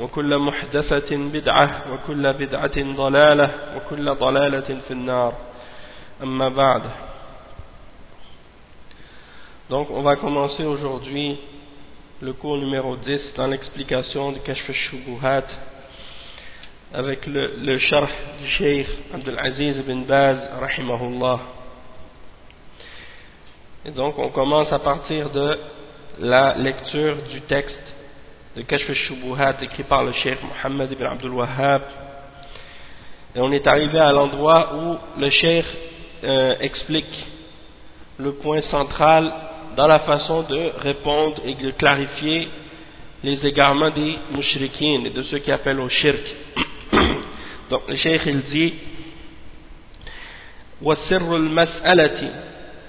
وكل محدثة بدعة وكل بدعة ضلالة وكل ضلالة في النار أما بعد Donc on va commencer aujourd'hui le cours numéro 10 dans l'explication du Kashf al-Shubuhat avec le, le sharh du Cheikh Abdul Aziz ibn Baz rahimahullah. Et donc on commence à partir de la lecture du texte de Kashf al-Shubuhat écrit par le Cheikh Mohammed ibn Abdul Wahhab. Et on est arrivé à l'endroit où le Cheikh euh, explique le point central dans la façon de répondre et de clarifier les égarements des mushrikines et de ceux qui appellent au shirk. Donc le cheikh il dit وسر المسألة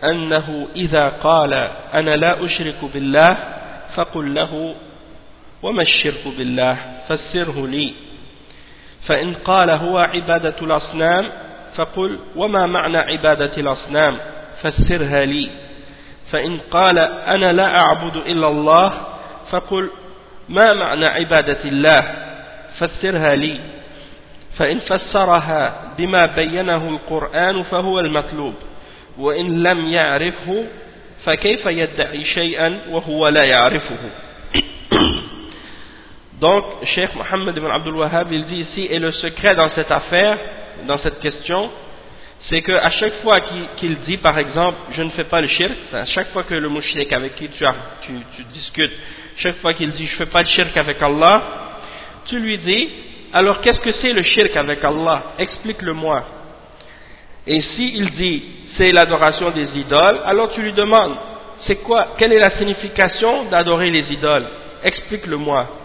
أنه إذا قال أنا لا أشرك بالله فقل له وما الشرك بالله؟ فسره لي. فإن قال هو عبادة الأصنام فقل وما معنى عبادة الأصنام؟ فسرها لي. فإن قال أنا لا أعبد إلا الله فقل ما معنى عبادة الله؟ فسرها لي. فإن فسرها بما بينه القرآن فهو المطلوب وإن لم يعرفه فكيف يدعي شيئا وهو لا يعرفه؟ Donc, Cheikh Mohammed ibn Abdul Wahhab, il dit ici, et le secret dans cette affaire, dans cette question, c'est qu'à chaque fois qu'il dit, par exemple, je ne fais pas le shirk, à chaque fois que le mouchrik avec qui tu, tu, tu discutes, chaque fois qu'il dit, je ne fais pas le shirk avec Allah, tu lui dis, alors qu'est-ce que c'est le shirk avec Allah? Explique-le-moi. Et s'il dit, c'est l'adoration des idoles, alors tu lui demandes, c'est quoi, quelle est la signification d'adorer les idoles? Explique-le-moi.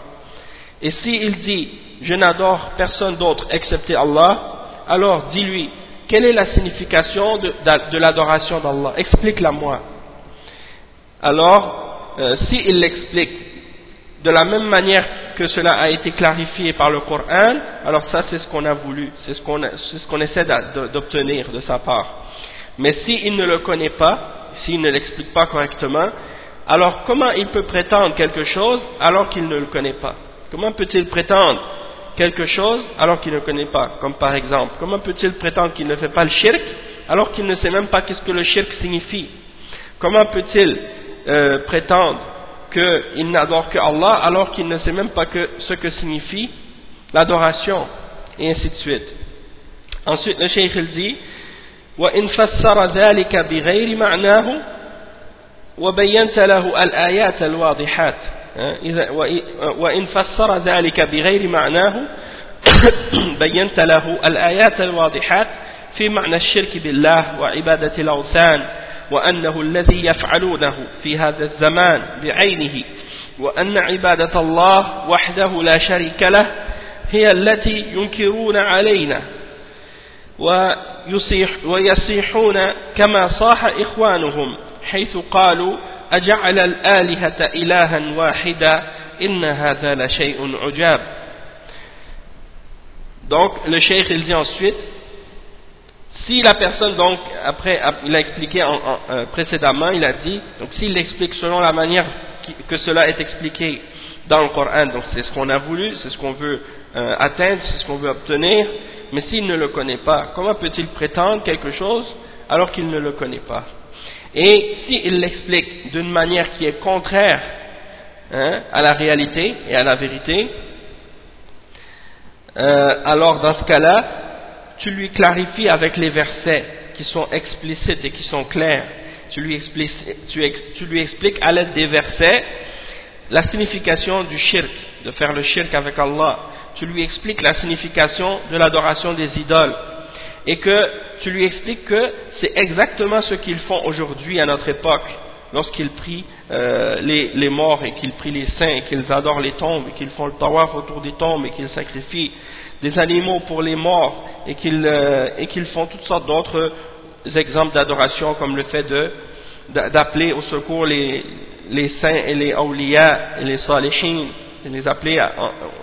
Et s'il dit, je n'adore personne d'autre excepté Allah, alors dis-lui, quelle est la signification de, l'adoration d'Allah? Explique-la moi. Alors, euh, s'il l'explique de la même manière que cela a été clarifié par le Coran, alors ça c'est ce qu'on a voulu, c'est ce qu'on ce qu'on essaie d'obtenir de sa part. Mais s'il ne le connaît pas, s'il ne l'explique pas correctement, alors comment il peut prétendre quelque chose alors qu'il ne le connaît pas? Comment peut-il prétendre quelque chose alors qu'il ne connaît pas Comme par exemple, comment peut-il prétendre qu'il ne fait pas le shirk alors qu'il ne sait même pas qu'est-ce que le shirk signifie Comment peut-il euh, prétendre qu'il n'adore que Allah alors qu'il ne sait même pas que ce que signifie l'adoration et ainsi de suite. Ensuite, le cheikh il dit وإن فسر ذلك بغير معناه وبينت له الآيات الواضحات وإن فسر ذلك بغير معناه بينت له الآيات الواضحات في معنى الشرك بالله وعبادة الأوثان وأنه الذي يفعلونه في هذا الزمان بعينه وأن عبادة الله وحده لا شريك له هي التي ينكرون علينا ويصيح ويصيحون كما صاح إخوانهم. حيث قالوا أجعل الآلهة إلها واحدا إن هذا لشيء عجاب Donc, le cheikh, il dit ensuite, si la personne, donc, après, il a expliqué en, en, euh, précédemment, il a dit, donc s'il l'explique selon la manière qui, que cela est expliqué dans le Coran, donc c'est ce qu'on a voulu, c'est ce qu'on veut euh, atteindre, c'est ce qu'on veut obtenir, mais s'il ne le connaît pas, comment peut-il prétendre quelque chose alors qu'il ne le connaît pas Et s'il l'explique d'une manière qui est contraire hein, à la réalité et à la vérité, euh, alors dans ce cas-là, tu lui clarifies avec les versets qui sont explicites et qui sont clairs. Tu lui, expliques, tu, lui expliques à l'aide des versets la signification du shirk, de faire le shirk avec Allah. Tu lui expliques la signification de l'adoration des idoles. Et que tu lui expliques que c'est exactement ce qu'ils font aujourd'hui à notre époque, lorsqu'ils prient euh, les, morts et qu'ils prient les saints qu'ils adorent les tombes qu'ils font le tawaf autour des tombes et qu'ils sacrifient des animaux pour les morts et qu'ils euh, font toutes sortes d'autres exemples d'adoration comme le fait d'appeler au secours les, saints et les awliya et les salihin de les appeler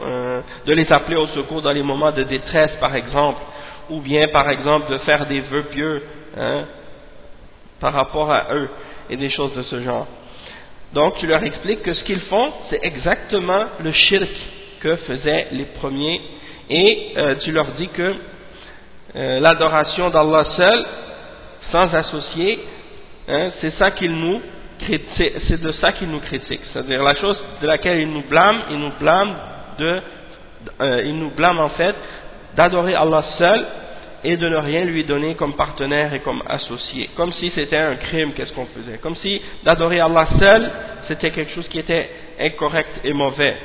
euh, de les appeler au secours dans les moments de détresse par exemple ou bien par exemple de faire des vœux pieux hein, par rapport à eux et des choses de ce genre donc tu leur expliques que ce qu'ils font c'est exactement le shirk que faisaient les premiers et euh, tu leur dis que euh, l'adoration d'Allah seul, sans associer, hein, c'est ça qu'ils nous c'est de ça qu'ils nous critiquent. C'est-à-dire la chose de laquelle ils nous blâment, ils nous blâment de, euh, ils nous blâment en fait d'adorer Allah seul et de ne rien lui donner comme partenaire et comme associé. Comme si c'était un crime, qu'est-ce qu'on faisait? Comme si d'adorer Allah seul, c'était quelque chose qui était incorrect et mauvais.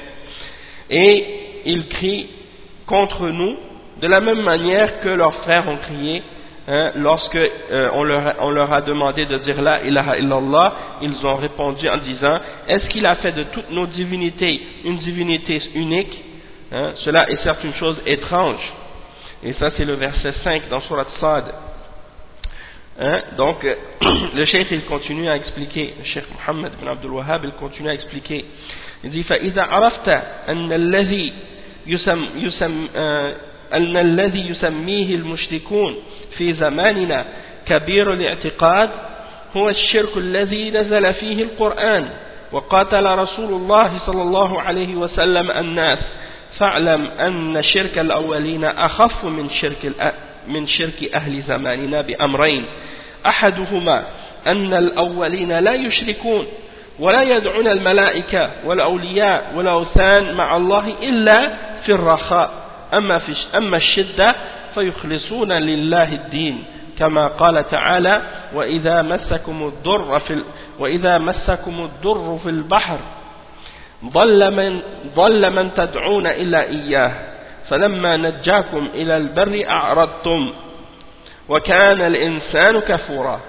Et ils crient contre nous de la même manière que leurs frères ont crié hein, lorsque euh, on, leur, a demandé de dire la ilaha illallah ils ont répondu en disant est-ce qu'il a fait de toutes nos divinités une divinité unique? hein, cela est certes une chose étrange et ça c'est le verset 5 dans Surat Sad hein, donc le cheikh il continue à expliquer le cheikh Muhammad bin Abdul Wahhab il continue à expliquer il dit فإذا عرفت أن الذي يسم يسم آه، أن الذي يسميه المشركون في زماننا كبير الاعتقاد هو الشرك الذي نزل فيه القرآن وقاتل رسول الله صلى الله عليه وسلم الناس فاعلم أن شرك الأولين أخف من شرك من شرك أهل زماننا بأمرين. أحدهما أن الأولين لا يشركون ولا يدعون الملائكة والأولياء والأوثان مع الله إلا في الرخاء. أما, في أما الشدة فيخلصون لله الدين كما قال تعالى وإذا مسكم الضر في وإذا مسكم الضر في البحر ضل من ضل من تدعون إلا إياه. فلما نجاكم إلى البر أعرضتم. وكان الإنسان كفورا.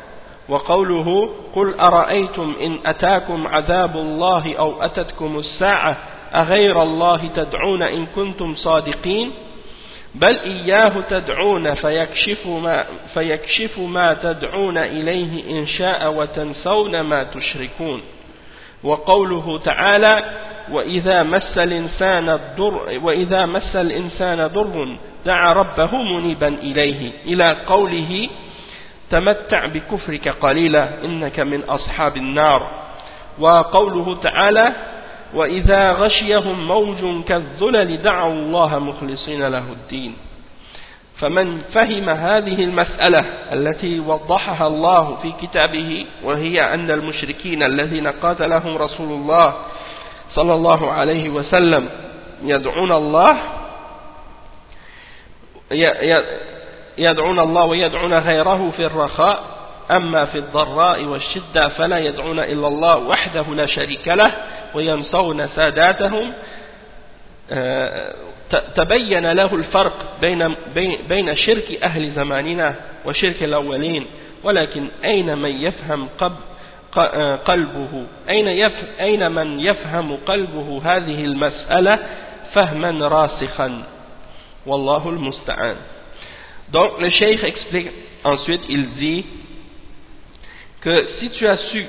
وقوله قل أرأيتم إن أتاكم عذاب الله أو أتتكم الساعة أغير الله تدعون إن كنتم صادقين؟ بل إياه تدعون فيكشف ما, فيكشف ما تدعون إليه إن شاء وتنسون ما تشركون. وقوله تعالى وإذا مس الإنسان الضر وإذا مس الإنسان ضر دعا ربه منيبا إليه. إلى قوله تمتع بكفرك قليلا إنك من أصحاب النار. وقوله تعالى وإذا غشيهم موج كالظلل دعوا الله مخلصين له الدين. فمن فهم هذه المسألة التي وضحها الله في كتابه وهي أن المشركين الذين قاتلهم رسول الله صلى الله عليه وسلم يدعون الله يدعون الله ويدعون غيره في الرخاء أما في الضراء والشدة فلا يدعون إلا الله وحده لا شريك له وينصون ساداتهم آه، تبين له الفرق بين, بين شرك أهل زماننا وشرك الأولين ولكن أين من يفهم آه، قلبه أين, يف أين من يفهم قلبه هذه المسألة فهما راسخا والله المستعان Donc le cheikh explique ensuite, il dit que si tu as su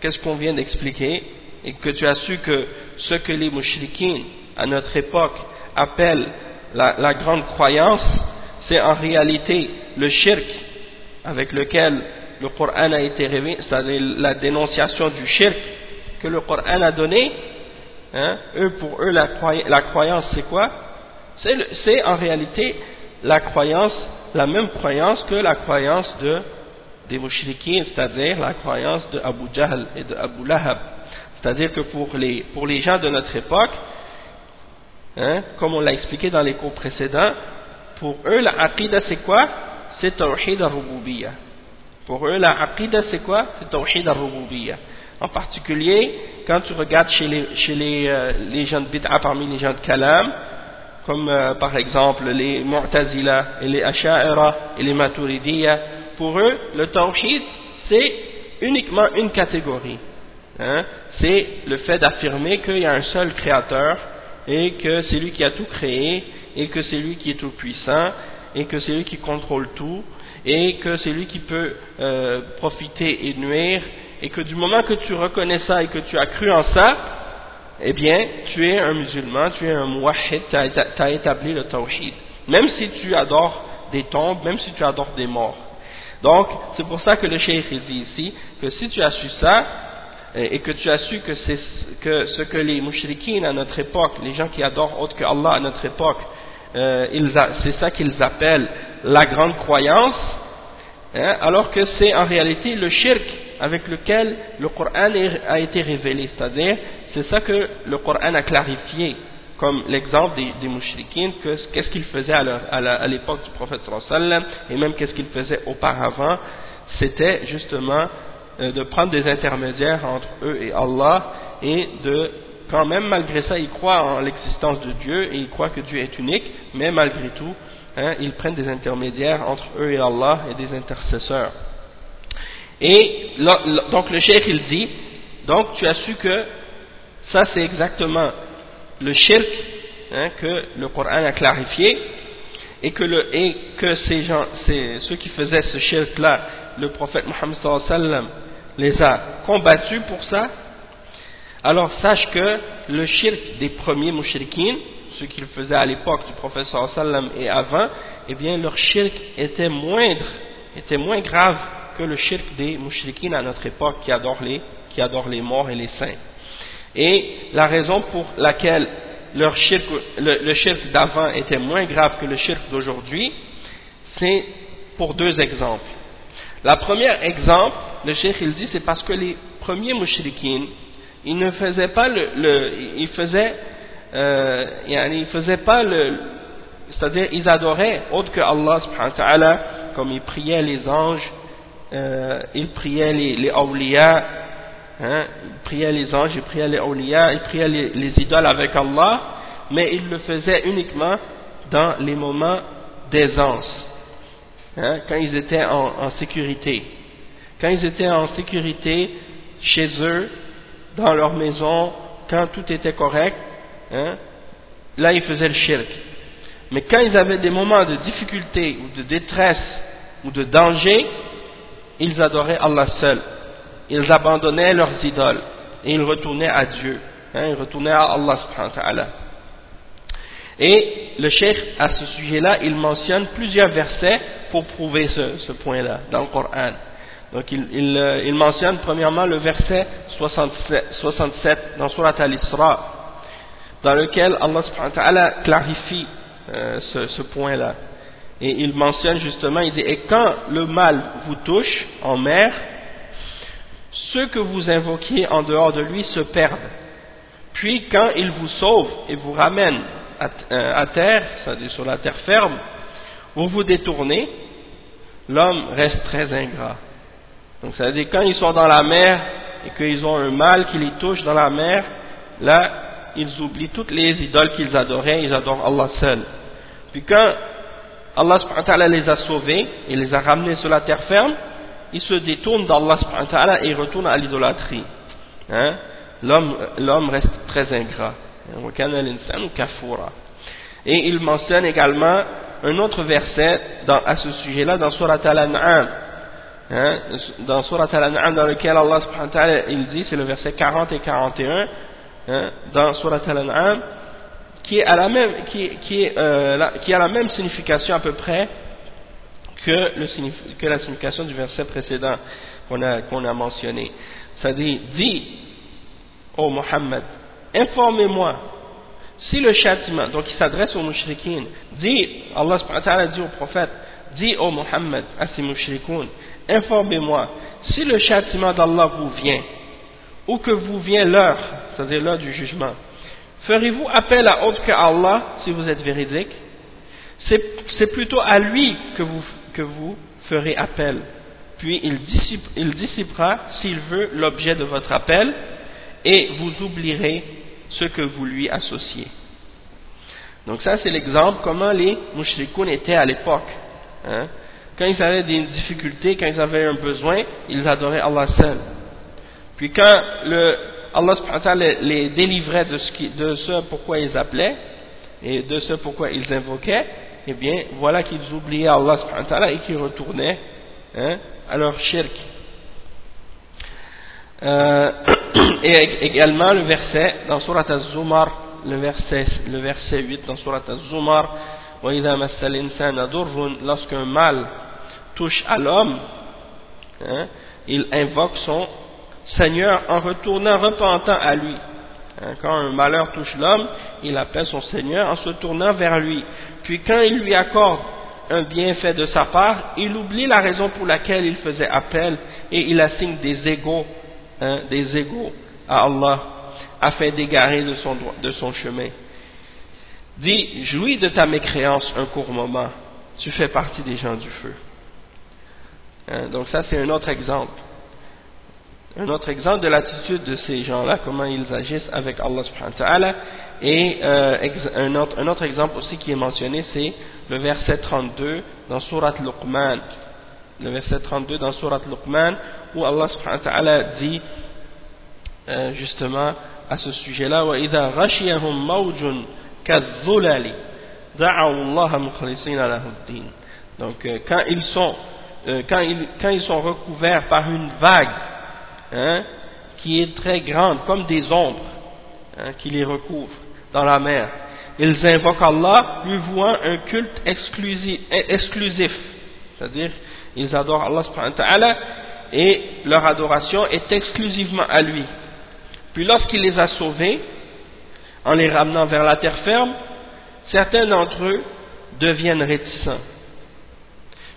qu'est-ce qu'on vient d'expliquer et que tu as su que ce que les mouchriquins à notre époque appellent la, grande croyance, c'est en réalité le shirk avec lequel le Coran a été révélé, c'est-à-dire la dénonciation du shirk que le Coran a donné, hein, eux, pour eux, la, la croyance, c'est quoi? C'est en réalité la croyance, la même croyance que la croyance de, des mouchriquins, c'est-à-dire la croyance de Abu Jahl et de Abu Lahab. C'est-à-dire que pour les, pour les gens de notre époque, hein, comme on l'a expliqué dans les cours précédents, pour eux, la aqidah c'est quoi? C'est Tawhid al-Rububiyya. Pour eux, la aqidah c'est quoi? C'est Tawhid al-Rububiyya. En particulier, quand tu regardes chez les, chez les, euh, les gens de bid'a parmi les gens de kalam, comme euh, par exemple les Mu'tazila et les Asha'ira et les Maturidiyya, pour eux, le Tawhid c'est uniquement une catégorie. Hein? C'est le fait d'affirmer qu'il y a un seul créateur et que c'est lui qui a tout créé et que c'est lui qui est tout puissant et que c'est lui qui contrôle tout et que c'est lui qui peut euh, profiter et nuire et que du moment que tu reconnais ça et que tu as cru en ça, eh bien, tu es un musulman, tu es un muwahid, tu as, établi le tawhid. Même si tu adores des tombes, même si tu adores des morts. Donc, c'est pour ça que le cheikh dit ici que si tu as su ça, et que tu as su que, que ce que les mouchriquins à notre époque, les gens qui adorent autre que Allah à notre époque, euh, c'est ça qu'ils appellent la grande croyance, hein, alors que c'est en réalité le shirk avec lequel le Coran a été révélé, c'est-à-dire c'est ça que le Coran a clarifié, comme l'exemple des, des qu'est-ce qu'ils faisaient à l'époque du prophète sallam et même qu'est-ce qu'ils faisaient auparavant, c'était justement de prendre des intermédiaires entre eux et Allah et de quand même malgré ça ils croient en l'existence de Dieu et ils croient que Dieu est unique, mais malgré tout hein, ils prennent des intermédiaires entre eux et Allah et des intercesseurs. Et donc le cheikh il dit, donc tu as su que ça c'est exactement le shirk hein, que le Coran a clarifié et que, le, et que ces gens, ceux qui faisaient ce shirk là, le prophète Mohammed sallam les a combattus pour ça, alors sache que le shirk des premiers mouchriquins, ceux qu'ils faisaient à l'époque du prophète sallam et avant, eh bien leur shirk était moindre, était moins grave que le shirk des mouchriquines à notre époque qui adorent les, qui les morts et les saints. Et la raison pour laquelle leur shirk, le, shirk d'avant était moins grave que le shirk d'aujourd'hui, c'est pour deux exemples. La première exemple, le shirk il dit, c'est parce que les premiers mouchriquines, ils ne faisaient pas le, le ils faisaient, euh, ils faisaient pas le, c'est-à-dire ils adoraient autre que Allah subhanahu wa ta'ala, comme ils priaient les anges, euh, il priait les, les hein, il priait les anges, il priait les awliya, il priait les, idoles avec Allah, mais il le faisait uniquement dans les moments d'aisance, hein, quand ils étaient en, sécurité. Quand ils étaient en sécurité chez eux, dans leur maison, quand tout était correct, hein, là ils faisaient le shirk. Mais quand ils avaient des moments de difficulté ou de détresse ou de danger, ils adoraient Allah seul. Ils abandonnaient leurs idoles et ils retournaient à Dieu. Hein, ils retournaient à Allah subhanahu wa ta'ala. Et le cheikh, à ce sujet-là, il mentionne plusieurs versets pour prouver ce, point-là dans le Coran. Donc il, euh, mentionne premièrement le verset 67, dans Surat Al-Isra, dans lequel Allah subhanahu clarifie euh, ce point-là. Et il mentionne justement, il dit, et quand le mal vous touche en mer, ceux que vous invoquiez en dehors de lui se perdent. Puis quand il vous sauve et vous ramène à, euh, terre, c'est-à-dire sur la terre ferme, vous vous détournez, l'homme reste très ingrat. Donc ça veut dire quand ils sont dans la mer et qu'ils ont un mal qui les touche dans la mer, là, ils oublient toutes les idoles qu'ils adoraient, ils adorent Allah seul. Puis quand Allah les a sauvés et les a ramenés sur la terre ferme, ils se détournent d'Allah subhanahu wa et retournent à l'idolâtrie. Hein? L'homme reste très ingrat. Et il mentionne également un autre verset à ce sujet-là dans Surat Al-An'am. Hein? Dans Surat Al-An'am dans lequel Allah subhanahu wa il dit, c'est le verset 40 et 41, hein? dans Surat Al-An'am, qui, qui, euh, qui a la même signification à peu près que, le, que la signification du verset précédent qu'on a, qu'on a mentionné. Ça dit, dis, ô Mohammed, informez-moi si le châtiment, donc il s'adresse aux mouchriquines, dit, Allah subhanahu dit au prophète, dit au Muhammad, à ces informez-moi, si le châtiment d'Allah vous vient, ou que vous vient l'heure, c'est-à-dire l'heure du jugement, ferez-vous appel à autre que Allah si vous êtes véridique? C'est plutôt à lui que vous, que vous ferez appel. Puis il, il dissipera, s'il veut, l'objet de votre appel, et vous oublierez ce que vous lui associez. Donc ça c'est l'exemple comment les mouchrikoun étaient à l'époque. Hein. Quand ils avaient des difficultés, quand ils avaient un besoin, ils adoraient Allah seul. Puis quand Allah les, les délivrait de ce, pourquoi ils appelaient et de ce pourquoi ils invoquaient, eh bien voilà qu'ils oubliaient Allah et qu'ils retournaient hein, à leur shirk. Euh, et également le verset dans Surat Az-Zumar, le verset, le verset 8 dans Surat Az-Zumar, lorsqu'un mal touche à l'homme, hein, il invoque son Seigneur en retournant repentant à lui. Hein, quand un malheur touche l'homme, il appelle son Seigneur en se tournant vers lui. Puis quand il lui accorde un bienfait de sa part, il oublie la raison pour laquelle il faisait appel et il assigne des égaux, hein, des égaux à Allah afin d'égarer de son, de son chemin. Dis, jouis de ta mécréance un court moment, tu fais partie des gens du feu. Hein, donc ça c'est un autre exemple. Un autre exemple de l'attitude de ces gens-là, comment ils agissent avec Allah. Et euh, un, autre, un, autre, exemple aussi qui est mentionné, c'est le verset 32 dans Surat Luqman Le verset 32 dans Surat Luqman, où Allah subhanahu wa ta'ala dit euh, justement à ce sujet-là, وَإِذَا غَشِيَهُمْ مَوْجٌ كَالظُّلَلِ دَعَوُوا اللَّهَ مُخْلِصِينَ لَهُ الدِّينَ Donc euh, quand ils sont euh, quand, ils, quand ils sont recouverts par une vague hein, qui est très grande, comme des ombres hein, qui les recouvrent dans la mer. Ils invoquent Allah, lui vouant un culte exclusif, exclusif. c'est-à-dire ils adorent Allah subhanahu et leur adoration est exclusivement à lui. Puis lorsqu'il les a sauvés, en les ramenant vers la terre ferme, certains d'entre eux deviennent réticents.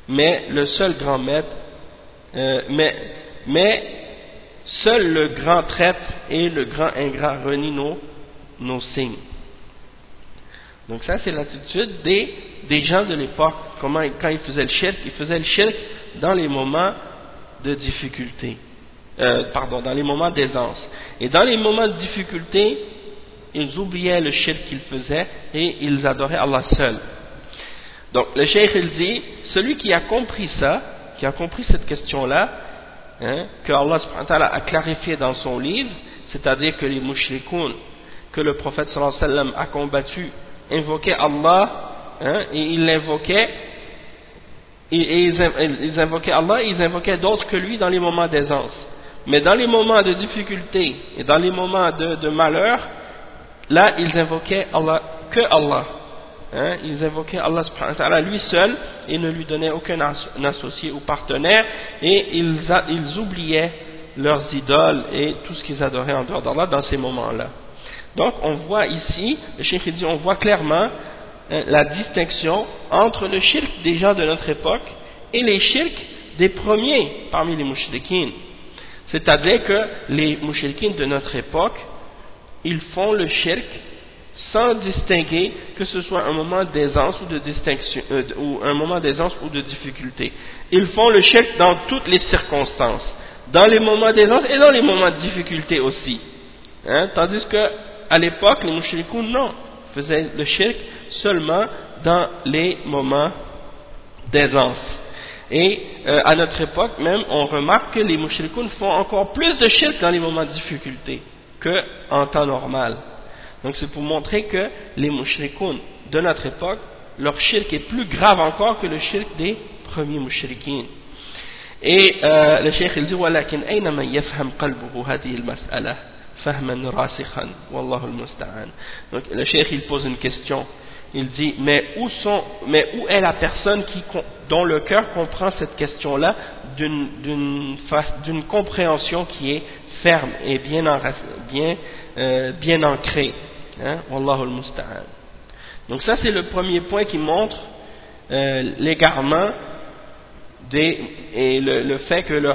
Mais le seul grand maître, euh, mais, mais Seul le grand traître et le grand ingrat renient nos, signes. Donc ça, c'est l'attitude des, des, gens de l'époque. Quand ils faisaient le shirk, ils faisaient le shirk dans les moments de difficulté. Euh, pardon, dans les moments d'aisance. Et dans les moments de difficulté, ils oubliaient le shirk qu'ils faisaient et ils adoraient Allah seul. Donc le cheikh il dit, celui qui a compris ça, qui a compris cette question-là, hein, que Allah a clarifié dans son livre, c'est-à-dire que les mouchrikoun que le prophète sallallahu alayhi wa a combattu invoquaient Allah hein, et ils l'invoquaient ils, invoquaient Allah et ils invoquaient d'autres que lui dans les moments d'aisance. Mais dans les moments de difficulté et dans les moments de, malheur, là ils invoquaient Allah que Allah. Hein, ils invoquaient Allah subhanahu lui seul et ne lui donnaient aucun associé ou partenaire et ils, oubliaient leurs idoles et tout ce qu'ils adoraient en dehors d'Allah dans ces moments-là. Donc on voit ici, le cheikh dit, on voit clairement la distinction entre le shirk des gens de notre époque et les shirks des premiers parmi les mouchriquines. C'est-à-dire que les mouchriquines de notre époque, ils font le shirk sans distinguer que ce soit un moment d'aisance ou de euh, ou un moment d'aisance ou de difficulté. Ils font le shirk dans toutes les circonstances, dans les moments d'aisance et dans les moments de difficulté aussi. Hein? Tandis que à l'époque, les mouchrikoun, non, faisait le shirk seulement dans les moments d'aisance. Et euh, à notre époque même, on remarque que les mouchrikoun font encore plus de shirk dans les moments de difficulté qu'en temps normal. Donc c'est pour montrer que les mouchrikoun de notre époque, leur shirk est plus grave encore que le shirk des premiers mouchrikins. Et euh, le cheikh il dit « Walakin ayna man yafham qalbuhu hadihi al-mas'alah » fahman rasikhan wallahu al-musta'an donc le cheikh il pose une question. Il dit mais où sont mais où est la personne qui dont le cœur comprend cette question là d'une d'une compréhension qui est ferme et bien en, bien euh, bien ancrée hein? Wallahu al-musta'an. Donc ça c'est le premier point qui montre euh, l'égarement et le, fait que le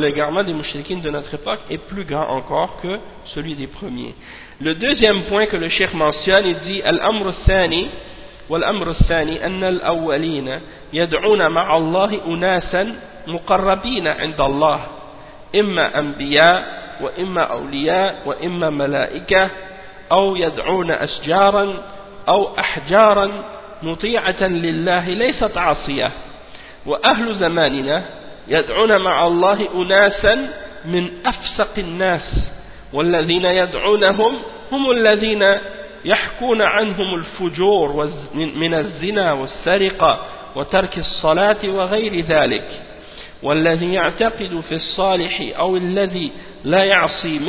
l'égarement des mouchriquines de notre époque est plus grand encore que celui des premiers. Le deuxième point que le cheikh mentionne, il dit Al-amr thani والأمر الثاني أن الأولين يدعون مع الله أناسا مقربين عند الله إما أنبياء وإما أولياء وإما ملائكة أو يدعون أشجارا أو أحجارا مطيعة لله ليست عاصية وأهل زماننا يدعون مع الله أناسا من أفسق الناس والذين يدعونهم هم الذين يحكون عنهم الفجور من الزنا والسرقة وترك الصلاة وغير ذلك والذي يعتقد في الصالح أو الذي لا يعصي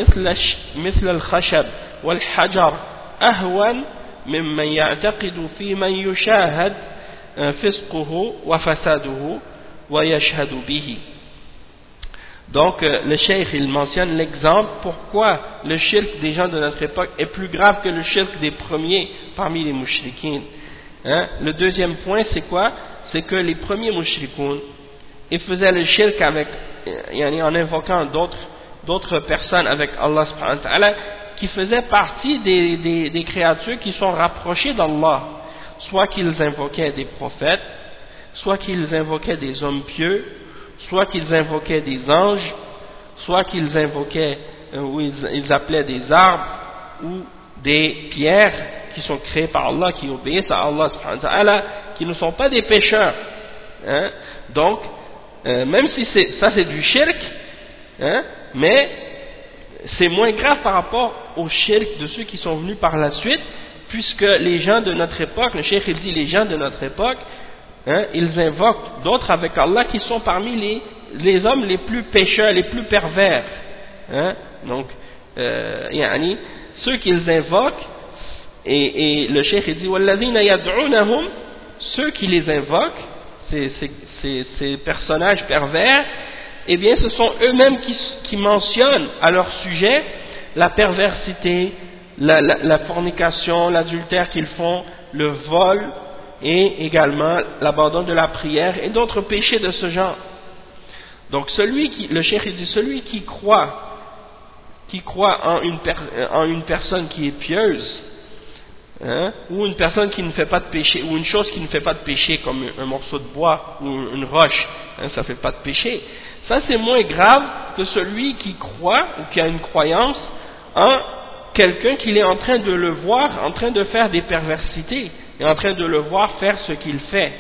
مثل, الخشب والحجر أهون ممن يعتقد في من يشاهد فسقه وفساده ويشهد به Donc euh, le cheikh il mentionne l'exemple pourquoi le shirk des gens de notre époque est plus grave que le shirk des premiers parmi les mouchriquins. Hein? Le deuxième point c'est quoi C'est que les premiers mouchrikoun ils faisaient le shirk avec, euh, en invoquant d'autres personnes avec Allah subhanahu wa ta'ala qui faisaient partie des, des, des créatures qui sont rapprochées d'Allah. Soit qu'ils invoquaient des prophètes, soit qu'ils invoquaient des hommes pieux, soit qu'ils invoquaient des anges, soit qu'ils invoquaient euh, ou ils, appelaient des arbres ou des pierres qui sont créées par Allah, qui obéissent à Allah qui ne sont pas des pécheurs. Hein. Donc, euh, même si ça c'est du shirk, hein, mais c'est moins grave par rapport au shirk de ceux qui sont venus par la suite, puisque les gens de notre époque, le cheikh il dit les gens de notre époque, Hein, ils invoquent d'autres avec Allah qui sont parmi les, les hommes les plus pécheurs, les plus pervers. Hein, donc, euh, yani, ceux qu'ils invoquent, et, et le cheikh dit ceux qui les invoquent, ces, ces, ces, personnages pervers, eh bien ce sont eux-mêmes qui, qui, mentionnent à leur sujet la perversité, la, la, la fornication, l'adultère qu'ils font, le vol, et également l'abandon de la prière et d'autres péchés de ce genre. Donc celui qui, le cheikh dit, celui qui croit, qui croit en une, en une personne qui est pieuse, hein, ou une personne qui ne fait pas de péché, ou une chose qui ne fait pas de péché, comme un morceau de bois ou une roche, hein, ça ne fait pas de péché, ça c'est moins grave que celui qui croit ou qui a une croyance en quelqu'un qu'il est en train de le voir en train de faire des perversités est en train de le voir faire ce qu'il fait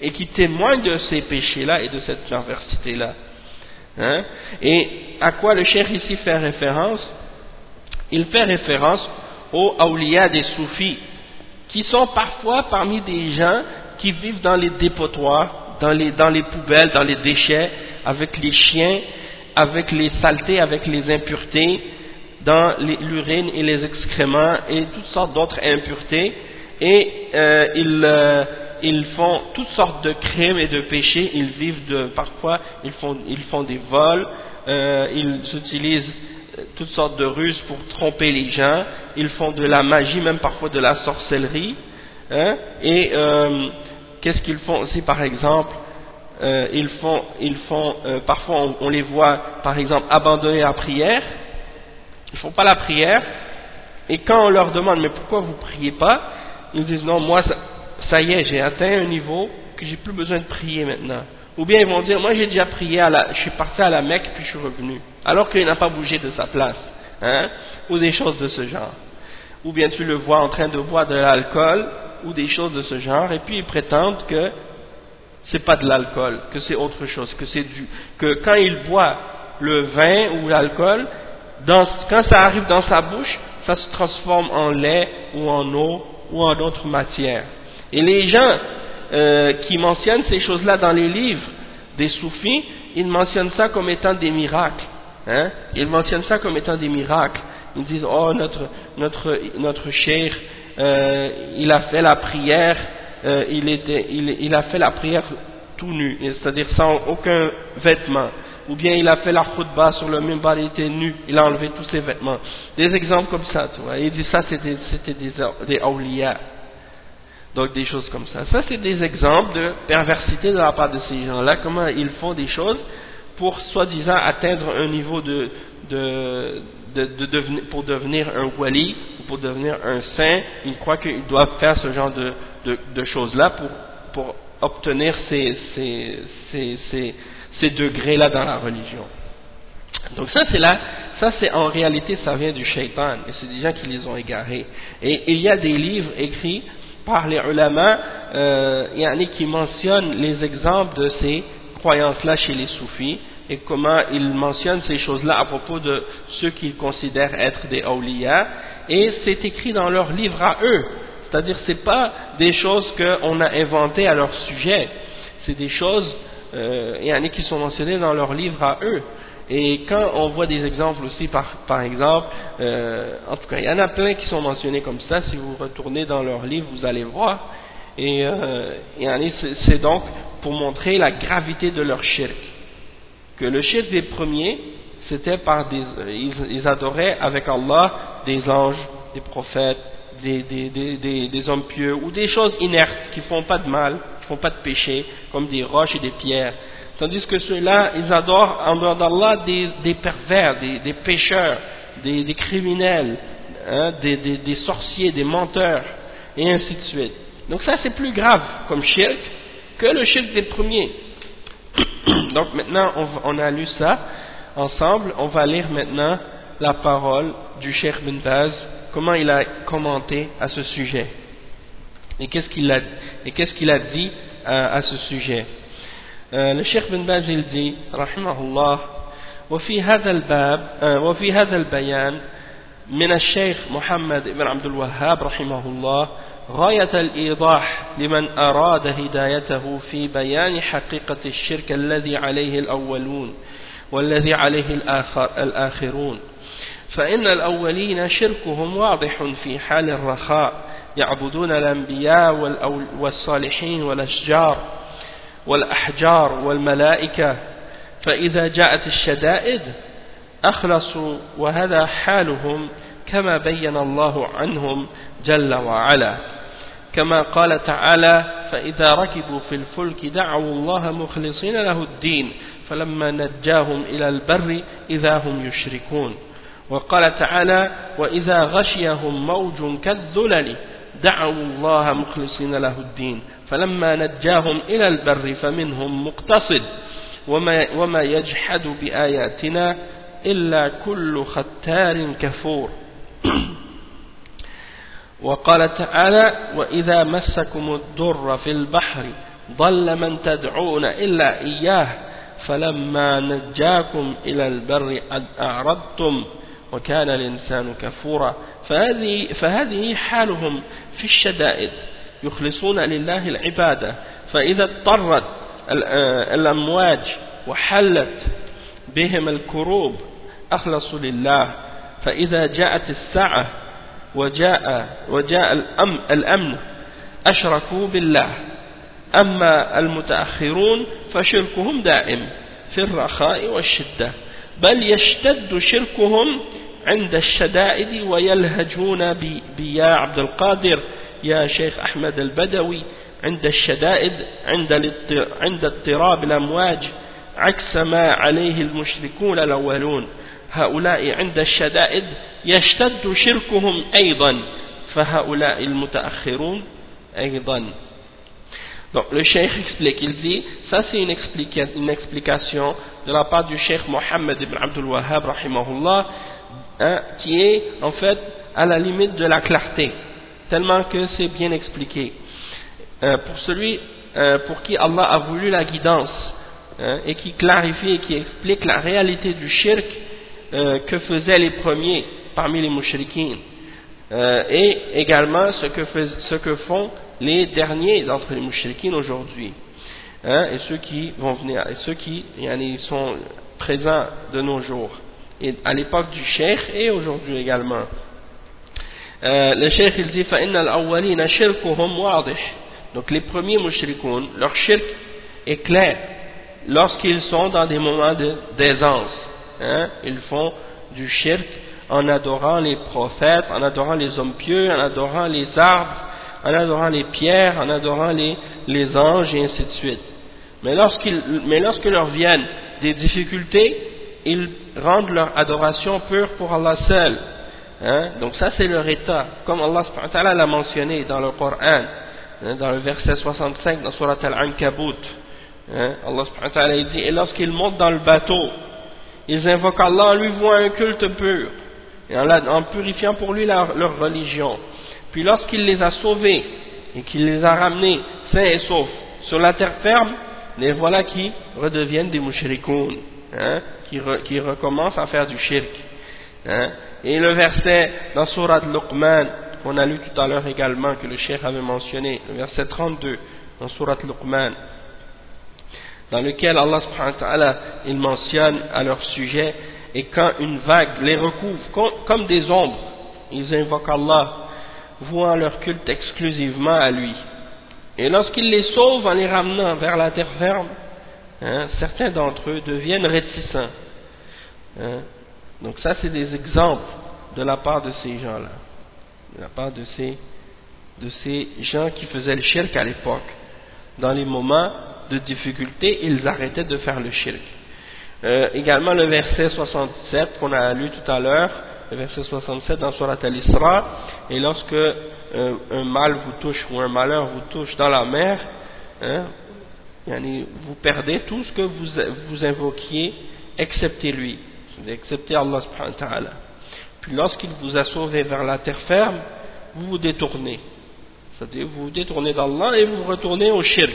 et qui témoigne de ces péchés-là et de cette perversité-là. Hein? Et à quoi le cheikh ici fait référence? Il fait référence aux awliya des soufis, qui sont parfois parmi des gens qui vivent dans les dépotoirs, dans les, dans les poubelles, dans les déchets, avec les chiens, avec les saletés, avec les impuretés, dans l'urine et les excréments et toutes sortes d'autres impuretés, et euh, ils, euh, ils, font toutes sortes de crimes et de péchés, ils vivent de, parfois, ils font, ils font des vols, euh, ils utilisent toutes sortes de ruses pour tromper les gens, ils font de la magie, même parfois de la sorcellerie, hein, et qu'est-ce qu'ils font aussi par exemple? Ils font, ils font parfois on, les voit par exemple abandonner la prière, ils font pas la prière, et quand on leur demande mais pourquoi vous priez pas, ils disent non, moi ça, y est, j'ai atteint un niveau que j'ai plus besoin de prier maintenant. Ou bien ils vont dire, moi j'ai déjà prié, à la, je suis parti à la Mecque puis je suis revenu. Alors qu'il n'a pas bougé de sa place. Hein, ou des choses de ce genre. Ou bien tu le vois en train de boire de l'alcool ou des choses de ce genre et puis ils prétendent que c'est pas de l'alcool, que c'est autre chose, que c'est du, que quand il boit le vin ou l'alcool, quand ça arrive dans sa bouche, ça se transforme en lait ou en eau ou en d'autres matières. Et les gens euh, qui mentionnent ces choses-là dans les livres des soufis, ils mentionnent ça comme étant des miracles. Hein? Ils mentionnent ça comme étant des miracles. Ils disent, oh, notre, notre, notre cher euh, il a fait la prière, euh, il, était, il, il, a fait la prière tout nu, c'est-à-dire sans aucun vêtement. Ou bien il a fait la khutbah sur le mimbar, il était nu, il a enlevé tous ses vêtements. Des exemples comme ça, tu vois. Il dit ça, c'était des, des awliya. Donc des choses comme ça. Ça, c'est des exemples de perversité de la part de ces gens-là, comment ils font des choses pour soi-disant atteindre un niveau de, de, de, devenir, pour devenir un wali ou pour devenir un saint, ils croient qu'ils doivent faire ce genre de, de choses-là pour, pour obtenir ces, ces, ces, ces degrés-là dans la religion. Donc ça c'est là, ça c'est en réalité ça vient du shaitan et c'est des gens qui les ont égarés. Et il y a des livres écrits par les ulama euh, qui mentionnent les exemples de ces croyances-là chez les soufis et comment ils mentionnent ces choses-là à propos de ceux qu'ils considèrent être des awliya et c'est écrit dans leurs livres à eux c'est-à-dire c'est pas des choses qu'on a inventées à leur sujet c'est des choses euh, qui sont mentionnées dans leurs livres à eux et quand on voit des exemples aussi, par, par exemple, euh, en tout cas, il y en a plein qui sont mentionnés comme ça. Si vous retournez dans leurs livres, vous allez voir. Et, euh, c'est donc pour montrer la gravité de leur shirk. Que le shirk des premiers, c'était par des, ils, adoraient avec Allah des anges, des prophètes, des, des, des, des, hommes pieux ou des choses inertes qui font pas de mal, font pas de péché, comme des roches et des pierres. Tandis que ceux-là, ils adorent en dehors d'Allah des, pervers, des, pécheurs, des, criminels, hein, des, sorciers, des menteurs, et ainsi de suite. Donc ça c'est plus grave comme shirk que le shirk des premiers. Donc maintenant on, on, a lu ça ensemble, on va lire maintenant la parole du Cheikh bin Baz, comment il a commenté à ce sujet. Et qu'est-ce qu'il a, qu a, dit à, à ce sujet. الشيخ بن باز الدي رحمه الله وفي هذا الباب وفي هذا البيان من الشيخ محمد بن عبد الوهاب رحمه الله غاية الإيضاح لمن أراد هدايته في بيان حقيقة الشرك الذي عليه الأولون والذي عليه الآخر الآخرون فإن الأولين شركهم واضح في حال الرخاء يعبدون الأنبياء والصالحين والأشجار والأحجار والملائكة فإذا جاءت الشدائد أخلصوا وهذا حالهم كما بين الله عنهم جل وعلا. كما قال تعالى فإذا ركبوا في الفلك دعوا الله مخلصين له الدين فلما نجاهم إلى البر إذا هم يشركون. وقال تعالى وإذا غشيهم موج كالذلل دعوا الله مخلصين له الدين فلما نجاهم إلى البر فمنهم مقتصد وما, وما يجحد بآياتنا إلا كل ختار كفور. وقال تعالى وإذا مسكم الضر في البحر ضل من تدعون إلا إياه فلما نجاكم إلى البر أعرضتم وكان الإنسان كفورا. فهذه, فهذه حالهم في الشدائد يخلصون لله العبادة. فإذا اضطرت الأمواج وحلت بهم الكروب أخلصوا لله. فإذا جاءت الساعة وجاء, وجاء الأمن أشركوا بالله. أما المتأخرون فشركهم دائم في الرخاء والشدة. بل يشتد شركهم عند الشدائد ويلهجون بيا عبد القادر يا شيخ أحمد البدوي عند الشدائد عند عند اضطراب الأمواج عكس ما عليه المشركون الأولون. هؤلاء عند الشدائد يشتد شركهم أيضا فهؤلاء المتأخرون أيضا. Donc le cheikh explique, il dit, ça c'est une, explica une explication de la part du cheikh Mohammed ibn Abdul Wahhab, rahimahullah, hein, qui est en fait à la limite de la clarté tellement que c'est bien expliqué. Euh, pour celui euh, pour qui Allah a voulu la guidance hein, et qui clarifie et qui explique la réalité du shirk euh, que faisaient les premiers parmi les mouchriquins et également ce que, font les derniers d'entre les mouchriquins aujourd'hui hein, et ceux qui vont venir et ceux qui sont présents de nos jours à l'époque du cheikh et aujourd'hui également. Euh, le cheikh il dit Donc les premiers mushrikoun, leur shirk est clair lorsqu'ils sont dans des moments d'aisance. Hein, ils font du shirk en adorant les prophètes, en adorant les hommes pieux, en adorant les arbres, en adorant les pierres, en adorant les, les anges et ainsi de suite. Mais, mais lorsque leur viennent des difficultés, ils rendent leur adoration pure pour Allah seul Hein? Donc ça c'est leur état, comme Allah l'a mentionné dans le Coran, hein, dans le verset 65 dans Surat Al-Ankabut. Hein? Allah dit, et lorsqu'ils montent dans le bateau, ils invoquent Allah en lui voient un culte pur, et en, purifiant pour lui leur, religion. Puis lorsqu'il les a sauvés, et qu'il les a ramenés sains et saufs sur la terre ferme, les voilà qui redeviennent des mouchrikoun, hein, qui, qui recommencent à faire du shirk. Hein. Et le verset dans Surat Luqman, qu'on a lu tout à l'heure également, que le cheikh avait mentionné, le verset 32 dans Surat Luqman, dans lequel Allah subhanahu wa ta'ala, il mentionne à leur sujet, et quand une vague les recouvre comme, des ombres, ils invoquent Allah, vouant leur culte exclusivement à lui. Et lorsqu'il les sauve en les ramenant vers la terre ferme, hein, certains d'entre eux deviennent réticents. Hein, donc ça, c'est des exemples de la part de ces gens-là, de la part de ces, de ces gens qui faisaient le shirk à l'époque. Dans les moments de difficulté, ils arrêtaient de faire le shirk. Euh, également le verset 67 qu'on a lu tout à l'heure, le verset 67 dans Surat al-Isra, et lorsque euh, un mal vous touche ou un malheur vous touche dans la mer, hein, vous perdez tout ce que vous, vous invoquiez, excepté lui d'accepter Allah subhanahu wa ta'ala. Puis lorsqu'il vous a sauvé vers la terre ferme, vous vous détournez. C'est-à-dire vous vous détournez d'Allah et vous retournez au shirk.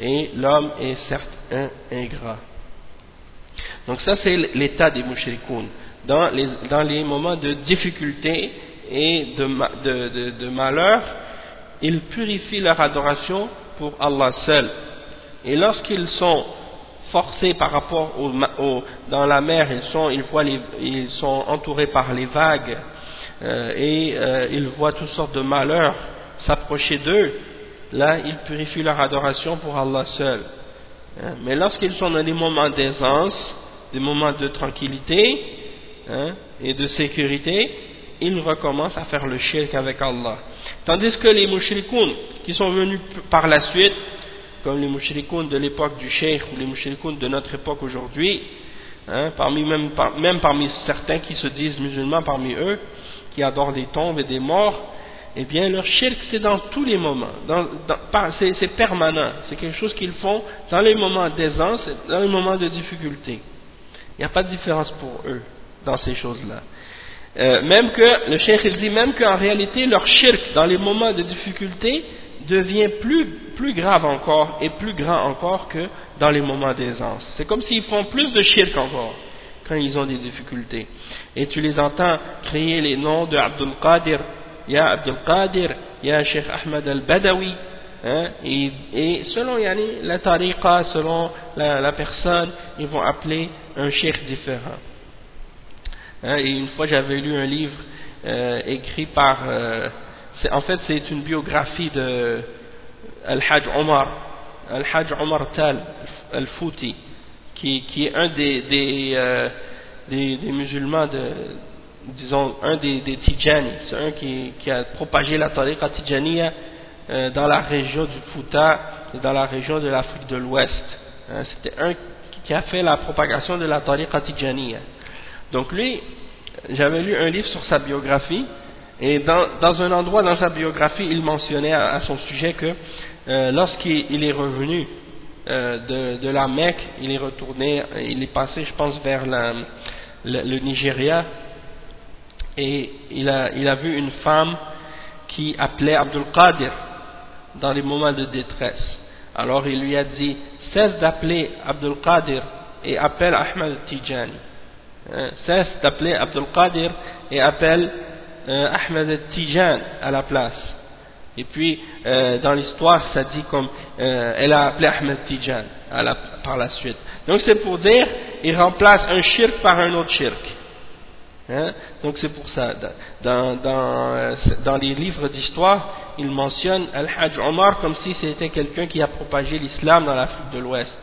Et l'homme est certes un ingrat. Donc ça c'est l'état des mushrikoun. Dans les, dans les moments de difficulté et de, de malheur, ils purifient leur adoration pour Allah seul. Et lorsqu'ils sont forcés par rapport au, dans la mer, ils sont, ils, voient ils sont entourés par les vagues euh, et euh, ils voient toutes sortes de malheurs s'approcher d'eux. Là, ils purifient leur adoration pour Allah seul. Hein, mais lorsqu'ils sont dans des moments d'aisance, des moments de tranquillité hein, et de sécurité, ils recommencent à faire le shirk avec Allah. Tandis que les mushrikoun qui sont venus par la suite, comme les mouchrikoun de l'époque du cheikh ou les mouchrikoun de notre époque aujourd'hui, hein, parmi même, même, parmi certains qui se disent musulmans parmi eux, qui adorent des tombes et des morts, eh bien leur shirk c'est dans tous les moments, c'est permanent, c'est quelque chose qu'ils font dans les moments d'aisance, dans les moments de difficulté. Il n'y a pas de différence pour eux dans ces choses-là. Euh, même que, le cheikh il dit même qu'en réalité leur shirk dans les moments de difficulté devient plus, plus grave encore et plus grand encore que dans les moments d'aisance. C'est comme s'ils font plus de shirk encore quand ils ont des difficultés. Et tu les entends créer les noms de Abdul Qadir, Ya Abdul Qadir, Ya Sheikh Ahmed al-Badawi, hein, et, selon yani, la tariqa, selon la, personne, ils vont appeler un sheikh différent. Hein, et une fois j'avais lu un livre euh, écrit par... Euh, en fait c'est une biographie de Al-Hajj Omar Al-Hajj Omar Tal Al-Fouti qui, est un des, euh, musulmans disons un des, des Tijani. C'est un qui, qui, a propagé la tariqa Tijaniya euh, dans la région du Fouta et dans la région de l'Afrique de l'Ouest. Hein, c'était un qui a fait la propagation de la tariqa Tijaniya. Donc lui j'avais lu un livre sur sa biographie et dans, un endroit dans sa biographie, il mentionnait à, son sujet que euh, lorsqu'il est revenu euh, de, la Mecque, il est retourné, il est passé, je pense, vers le, Nigeria, et il a, il a vu une femme qui appelait Abdul Qadir dans les moments de détresse. Alors il lui a dit, cesse d'appeler Abdul Qadir et appelle Ahmed Tijani. Hein, cesse d'appeler Abdul Qadir et appelle euh, Ahmed Tijan à la place. Et puis, euh, dans l'histoire, ça dit comme, euh, elle a appelé Ahmed Tijan par la suite. Donc c'est pour dire, il remplace un shirk par un autre shirk. Hein? Donc c'est pour ça. Dans, dans, dans les livres d'histoire, il mentionne Al-Hajj Omar comme si c'était quelqu'un qui a propagé l'islam dans l'Afrique de l'Ouest.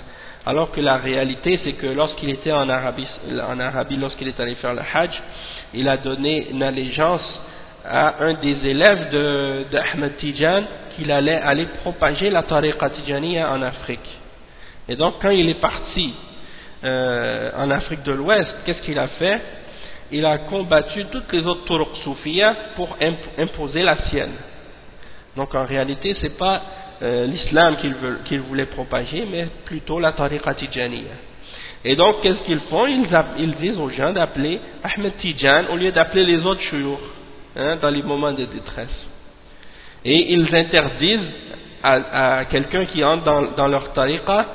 Alors que la réalité, c'est que lorsqu'il était en Arabie, en Arabie lorsqu'il est allé faire le Hajj, il a donné une allégeance à un des élèves d'Ahmed Tijan qu'il allait aller propager la tariqa Tijaniya en Afrique. Et donc quand il est parti euh, en Afrique de l'Ouest, qu'est-ce qu'il a fait? Il a combattu toutes les autres turuq soufiyas pour imposer la sienne. Donc en réalité, ce n'est pas euh, l'islam qu'il voulait propager, mais plutôt la tariqa Tijaniya. Et donc, qu'est-ce qu'ils font? Ils, disent aux gens d'appeler Ahmed Tijan au lieu d'appeler les autres chouyours hein, dans les moments de détresse. Et ils interdisent à, quelqu'un qui entre dans, dans leur tariqa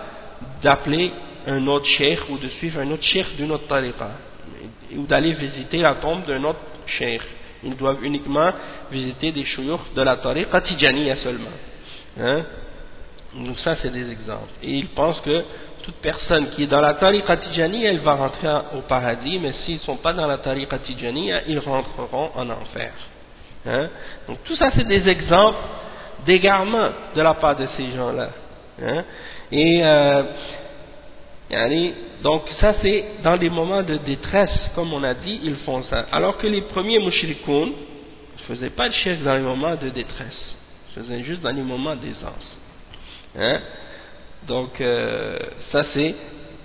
d'appeler un autre cheikh ou de suivre un autre cheikh d'une autre tariqa ou d'aller visiter la tombe d'un autre cheikh. Ils doivent uniquement visiter des chouyours de la tariqa tijaniya seulement. Hein? Donc ça c'est des exemples. Et ils pensent que toute personne qui est dans la tariqa tijani, elle va rentrer au paradis, mais s'ils ne sont pas dans la tariqa tijani, ils rentreront en enfer. Hein? Donc tout ça c'est des exemples d'égarement de la part de ces gens-là. Hein? Et euh, donc ça c'est dans les moments de détresse, comme on a dit, ils font ça. Alors que les premiers mushrikoun ne faisaient pas de shirk dans les moments de détresse, ils faisaient juste dans les moments d'aisance. Hein? Donc euh, ça c'est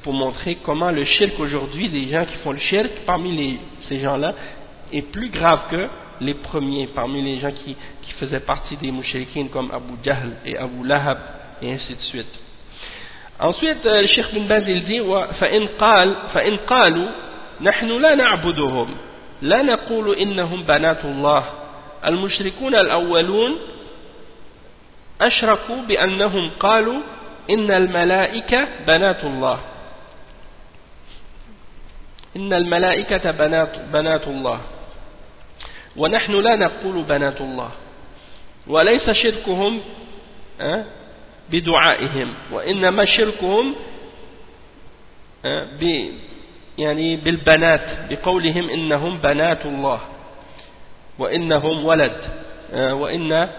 pour montrer comment le shirk aujourd'hui, des gens qui font le shirk parmi les, ces gens-là, est plus grave que les premiers, parmi les gens qui, qui faisaient partie des mouchriquines comme Abu Jahl et Abu Lahab et ainsi de suite. Ensuite, euh, le Cheikh bin Baz il dit فإن قال فإن قالوا نحن لا نعبدهم لا نقول إنهم بنات الله المشركون الأولون أشركوا بأنهم قالوا إن الملائكة بنات الله. إن الملائكة بنات, بنات الله. ونحن لا نقول بنات الله. وليس شركهم بدعائهم. وإنما شركهم يعني بالبنات بقولهم إنهم بنات الله. وإنهم ولد وإن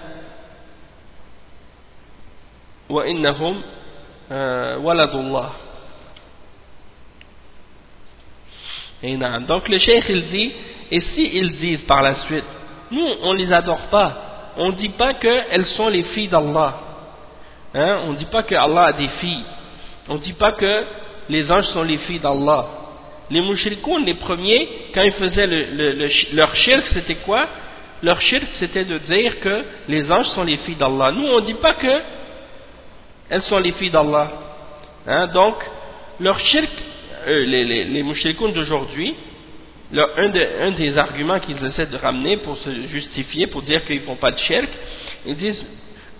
وإنهم waladullah. Et donc le cheikh il dit, et si ils disent par la suite, nous on les adore pas, on dit pas qu'elles sont les filles d'Allah, hein? on dit pas que Allah a des filles, on dit pas que les anges sont les filles d'Allah. Les mouchrikoun, les premiers, quand ils faisaient le, leur shirk, c'était quoi Leur shirk, c'était de dire que les anges sont les filles d'Allah. Nous, on dit pas que elles sont les filles d'Allah. Hein, donc, leur shirk, euh, les, les, d'aujourd'hui, un, des arguments qu'ils essaient de ramener pour se justifier, pour dire qu'ils ne font pas de shirk, ils disent,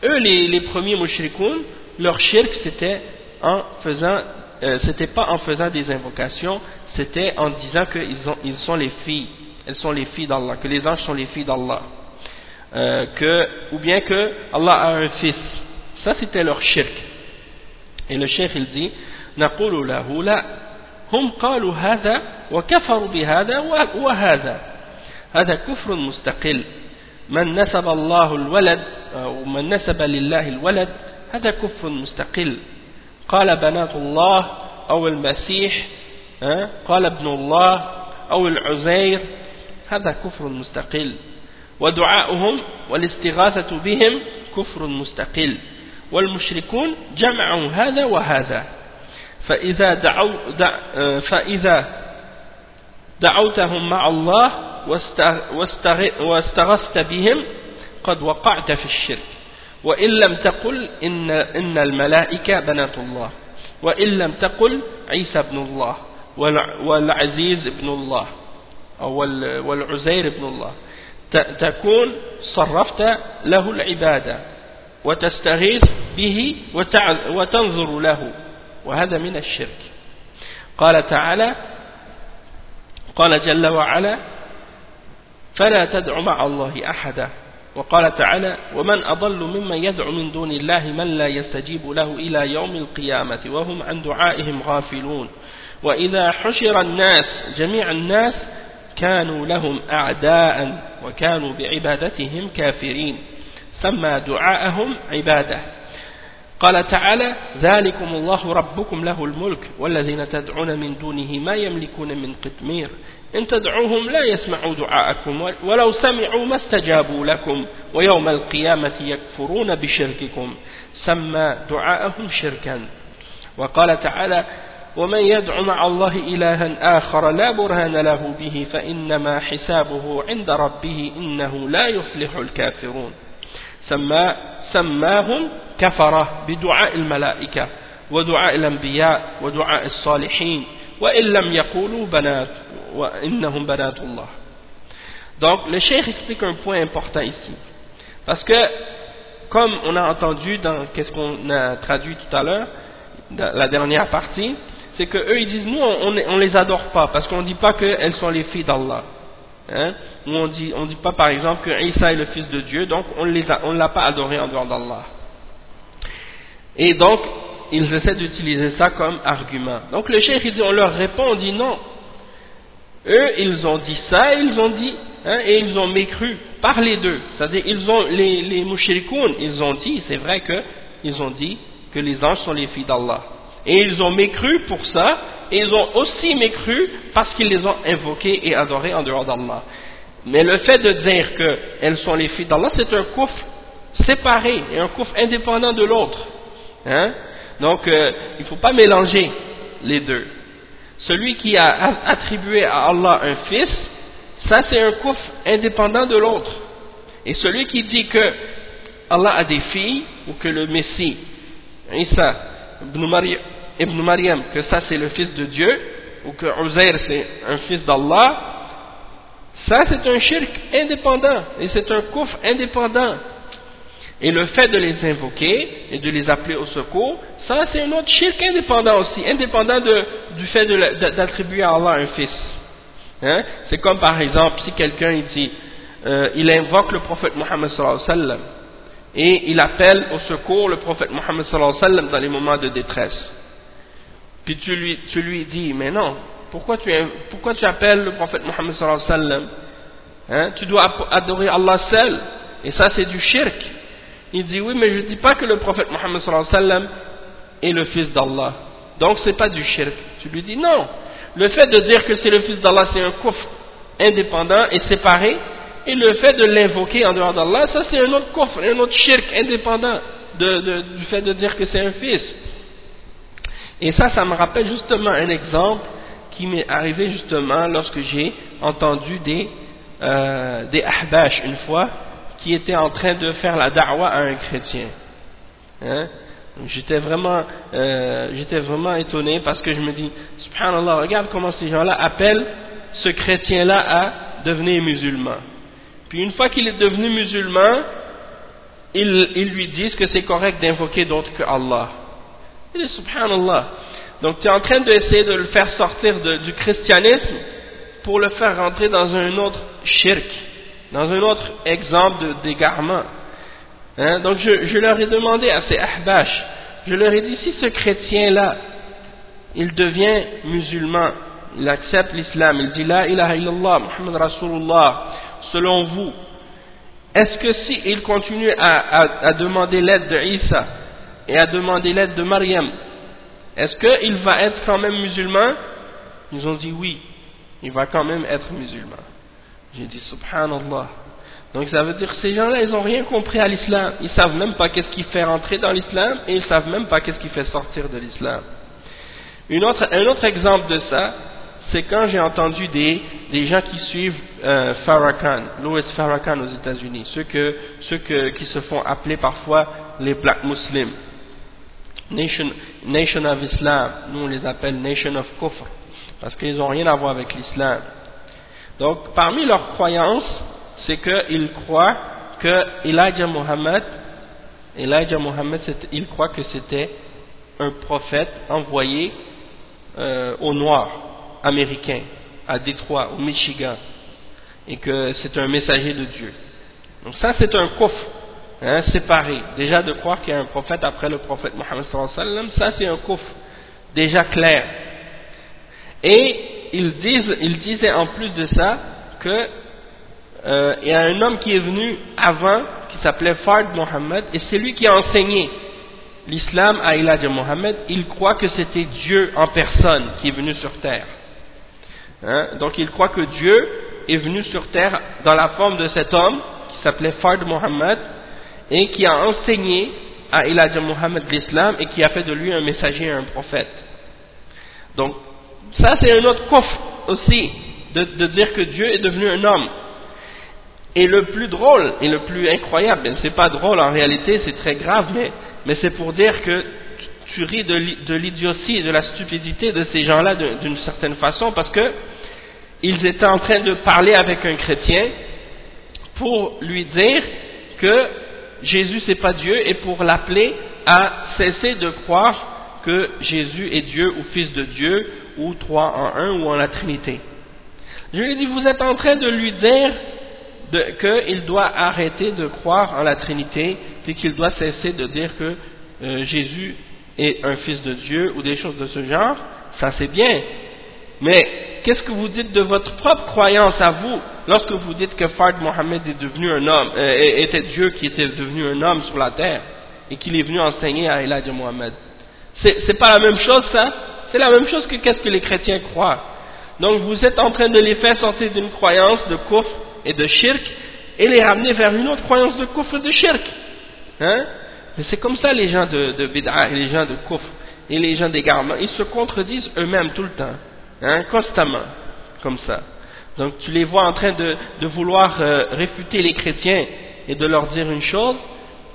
eux les, premiers mushrikoun, leur shirk c'était en faisant, euh, c'était pas en faisant des invocations, c'était en disant qu'ils ils sont les filles, elles sont les filles d'Allah, que les anges sont les filles d'Allah, euh, ou bien que Allah a un fils. Ça, c'était leur shirk. Et le cheikh, il dit, نقول له لا هم قالوا هذا وكفروا بهذا وهذا هذا كفر مستقل من نسب الله الولد أو من نسب لله الولد هذا كفر مستقل قال بنات الله أو المسيح قال ابن الله أو العزير هذا كفر مستقل ودعاؤهم والاستغاثة بهم كفر مستقل والمشركون جمعوا هذا وهذا. فإذا, دعو دع فإذا دعوتهم مع الله واستغثت بهم قد وقعت في الشرك. وإن لم تقل إن, إن الملائكة بنات الله. وإن لم تقل عيسى ابن الله والعزيز ابن الله أو والعزير ابن الله. تكون صرفت له العبادة. وتستغيث به وتنظر له وهذا من الشرك. قال تعالى قال جل وعلا فلا تدع مع الله أحدا. وقال تعالى ومن أضل ممن يدعو من دون الله من لا يستجيب له إلى يوم القيامة وهم عن دعائهم غافلون. وإذا حشر الناس جميع الناس كانوا لهم أعداء وكانوا بعبادتهم كافرين. سمى دعاءهم عبادة. قال تعالى ذلكم الله ربكم له الملك والذين تدعون من دونه ما يملكون من قتمير إن تدعوهم لا يسمعوا دعاءكم ولو سمعوا ما استجابوا لكم ويوم القيامة يكفرون بشرككم. سمى دعاءهم شركا. وقال تعالى ومن يدع مع الله إلها آخر لا برهان له به فإنما حسابه عند ربه إنه لا يفلح الكافرون. سماهم كفرة بدعاء الملائكة ودعاء الأنبياء ودعاء الصالحين وإن لم يقولوا بنات وإنهم بنات الله Donc le cheikh explique un point important ici. Parce que, comme on a entendu dans qu'est-ce qu'on a traduit tout à l'heure, la dernière partie, c'est que eux ils disent nous on, on, les adore pas parce qu'on ne dit pas qu'elles sont les filles d'Allah. Hein? on dit, on dit pas par exemple que Isa est le fils de Dieu, donc on ne l'a pas adoré en dehors d'Allah. Et donc, ils essaient d'utiliser ça comme argument. Donc le cheikh, on leur répond, on dit non. Eux, ils ont dit ça, ils ont dit, hein, et ils ont mécru par les deux. C'est-à-dire, ils ont, les, les ils ont dit, c'est vrai que, ils ont dit que les anges sont les filles d'Allah. Et ils ont mécru pour ça, et ils ont aussi mécru parce qu'ils les ont invoqués et adorés en dehors d'Allah. Mais le fait de dire qu'elles sont les filles d'Allah, c'est un coufre séparé et un coufre indépendant de l'autre. Hein? Donc, euh, il ne faut pas mélanger les deux. Celui qui a attribué à Allah un fils, ça c'est un coufre indépendant de l'autre. Et celui qui dit que Allah a des filles, ou que le Messie, Isa, ibn Ibn Maryam, que ça c'est le fils de Dieu, ou que Uzair c'est un fils d'Allah, ça c'est un shirk indépendant, et c'est un coufre indépendant. Et le fait de les invoquer et de les appeler au secours, ça c'est un autre shirk indépendant aussi, indépendant de, du fait d'attribuer à Allah un fils. Hein? C'est comme par exemple si quelqu'un dit, euh, il invoque le prophète Mohammed sallallahu alayhi wa sallam, et il appelle au secours le prophète Mohammed sallallahu alayhi wa sallam dans les moments de détresse. Puis tu lui, tu lui dis, mais non, pourquoi tu, pourquoi tu appelles le prophète Mohammed sallallahu alayhi wa sallam? Hein? Tu dois adorer Allah seul. Et ça, c'est du shirk. Il dit, oui, mais je ne dis pas que le prophète Mohammed sallallahu alayhi wa sallam est le fils d'Allah. Donc, ce n'est pas du shirk. Tu lui dis, non. Le fait de dire que c'est le fils d'Allah, c'est un coffre indépendant et séparé. Et le fait de l'invoquer en dehors d'Allah, ça c'est un autre coffre, un autre shirk indépendant du fait de dire que c'est un fils. Et ça, ça me rappelle justement un exemple qui m'est arrivé justement lorsque j'ai entendu des, euh, des ahbash une fois qui étaient en train de faire la da'wa à un chrétien. Hein? J'étais vraiment, euh, vraiment étonné parce que je me dis, subhanallah, regarde comment ces gens-là appellent ce chrétien-là à devenir musulman. Puis une fois qu'il est devenu musulman, ils, ils lui disent que c'est correct d'invoquer d'autres que Allah. Il dit, subhanallah. Donc tu es en train d'essayer de le faire sortir du christianisme pour le faire rentrer dans un autre shirk, dans un autre exemple d'égarement. Hein? Donc je, leur ai demandé à ces ahbash, je leur ai dit si ce chrétien-là, il devient musulman, il accepte l'islam, il dit la ilaha illallah, Muhammad Rasulullah, selon vous, est-ce que si il continue à, à, à demander l'aide de Isa et à demander l'aide de Mariam, est-ce qu'il va être quand même musulman? Ils ont dit oui, il va quand même être musulman. J'ai dit subhanallah. Donc ça veut dire que ces gens-là, ils n'ont rien compris à l'islam. Ils savent même pas qu'est-ce qui fait rentrer dans l'islam et ils savent même pas qu'est-ce qui fait sortir de l'islam. un autre exemple de ça, c'est quand j'ai entendu des, des, gens qui suivent euh, Farrakhan, Louis Farrakhan aux États-Unis, ceux, que, ceux que, qui se font appeler parfois les Black Muslims. Nation, nation of Islam, nous on les appelle Nation of Kufr, parce qu'ils n'ont rien à voir avec l'islam. Donc, parmi leurs croyances, c'est qu'ils croient que Elijah Muhammad, Elijah Muhammad, ils croient que c'était un prophète envoyé euh, au Noir américain, à Détroit, au Michigan, et que c'est un messager de Dieu. Donc ça, c'est un kufr hein, séparé. Déjà de croire qu'il y a un prophète après le prophète Mohammed ça c'est un couf déjà clair. Et ils, disent, ils disaient en plus de ça que euh, il y a un homme qui est venu avant qui s'appelait Fard Mohammed et c'est lui qui a enseigné l'islam à Elijah Mohammed. Il croit que c'était Dieu en personne qui est venu sur terre. Hein? Donc il croit que Dieu est venu sur terre dans la forme de cet homme qui s'appelait Fard Mohammed et qui a enseigné à Elijah Mohammed l'islam et qui a fait de lui un messager et un prophète. Donc ça c'est un autre coffre aussi de, de dire que Dieu est devenu un homme. Et le plus drôle et le plus incroyable, c'est pas drôle en réalité, c'est très grave, mais, mais c'est pour dire que tu ris de l'idiotie et de la stupidité de ces gens-là d'une certaine façon, parce que ils étaient en train de parler avec un chrétien pour lui dire que Jésus c'est pas Dieu et pour l'appeler à cesser de croire que Jésus est Dieu ou Fils de Dieu ou trois en un ou en la Trinité. Je lui dit, vous êtes en train de lui dire qu'il doit arrêter de croire en la Trinité, puis qu'il doit cesser de dire que euh, Jésus est un fils de Dieu ou des choses de ce genre, ça c'est bien. Mais qu'est-ce que vous dites de votre propre croyance à vous lorsque vous dites que Fard Mohammed est devenu un homme, euh, était Dieu qui était devenu un homme sur la terre et qu'il est venu enseigner à Elijah Mohammed C'est pas la même chose ça? C'est la même chose que qu'est-ce que les chrétiens croient. Donc vous êtes en train de les faire sortir d'une croyance de kufr et de shirk et les ramener vers une autre croyance de kufr et de shirk. Hein? Mais c'est comme ça les gens de, de les gens de kufr et les gens d'égarement, ils se contredisent eux-mêmes tout le temps, hein, constamment, comme ça. Donc tu les vois en train de, de vouloir euh, réfuter les chrétiens et de leur dire une chose,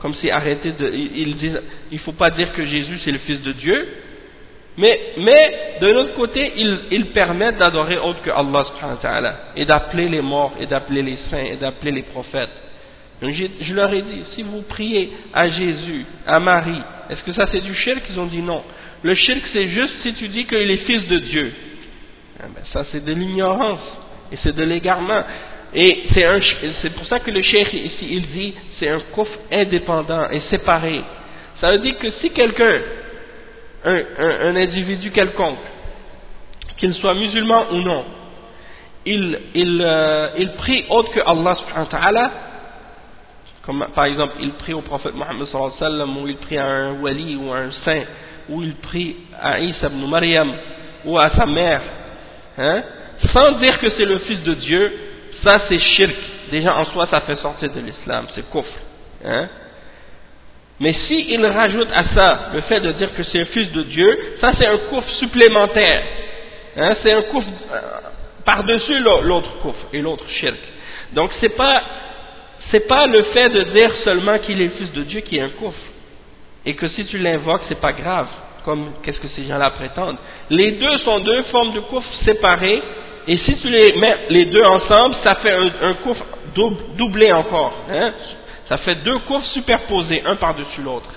comme si arrêter de, ils disent, il ne faut pas dire que Jésus c'est le Fils de Dieu, mais, mais d'un autre côté, ils, permettent d'adorer autre que Allah et d'appeler les morts, et d'appeler les saints, et d'appeler les prophètes. Donc je leur ai dit, si vous priez à Jésus, à Marie, est-ce que ça c'est du shirk? Ils ont dit non. Le shirk c'est juste si tu dis qu'il est fils de Dieu. Ah ben, ça c'est de l'ignorance, et c'est de l'égarement. Et c'est pour ça que le cheikh ici, il dit, c'est un coffre indépendant et séparé. Ça veut dire que si quelqu'un un, individu quelconque, qu'il soit musulman ou non, il, il, euh, il prie autre que Allah subhanahu wa ta'ala, comme par exemple il prie au prophète Mohammed sallallahu alayhi wa sallam, ou il prie à un wali ou à un saint, ou il prie à Isa ibn Maryam, ou à sa mère, hein, sans dire que c'est le fils de Dieu, ça c'est shirk. Déjà en soi ça fait sortir de l'islam, c'est kufr. Hein? Mais s'il il rajoute à ça le fait de dire que c'est un fils de Dieu, ça c'est un couf supplémentaire. Hein, c'est un couf euh, par-dessus l'autre couf et l'autre shirk. Donc c'est pas c'est pas le fait de dire seulement qu'il est le fils de Dieu qui est un couf et que si tu l'invoques c'est pas grave comme qu'est-ce que ces gens-là prétendent. Les deux sont deux formes de couf séparées et si tu les mets les deux ensemble ça fait un, un couf doublé encore. Hein, ça fait deux cours superposés, un par-dessus l'autre.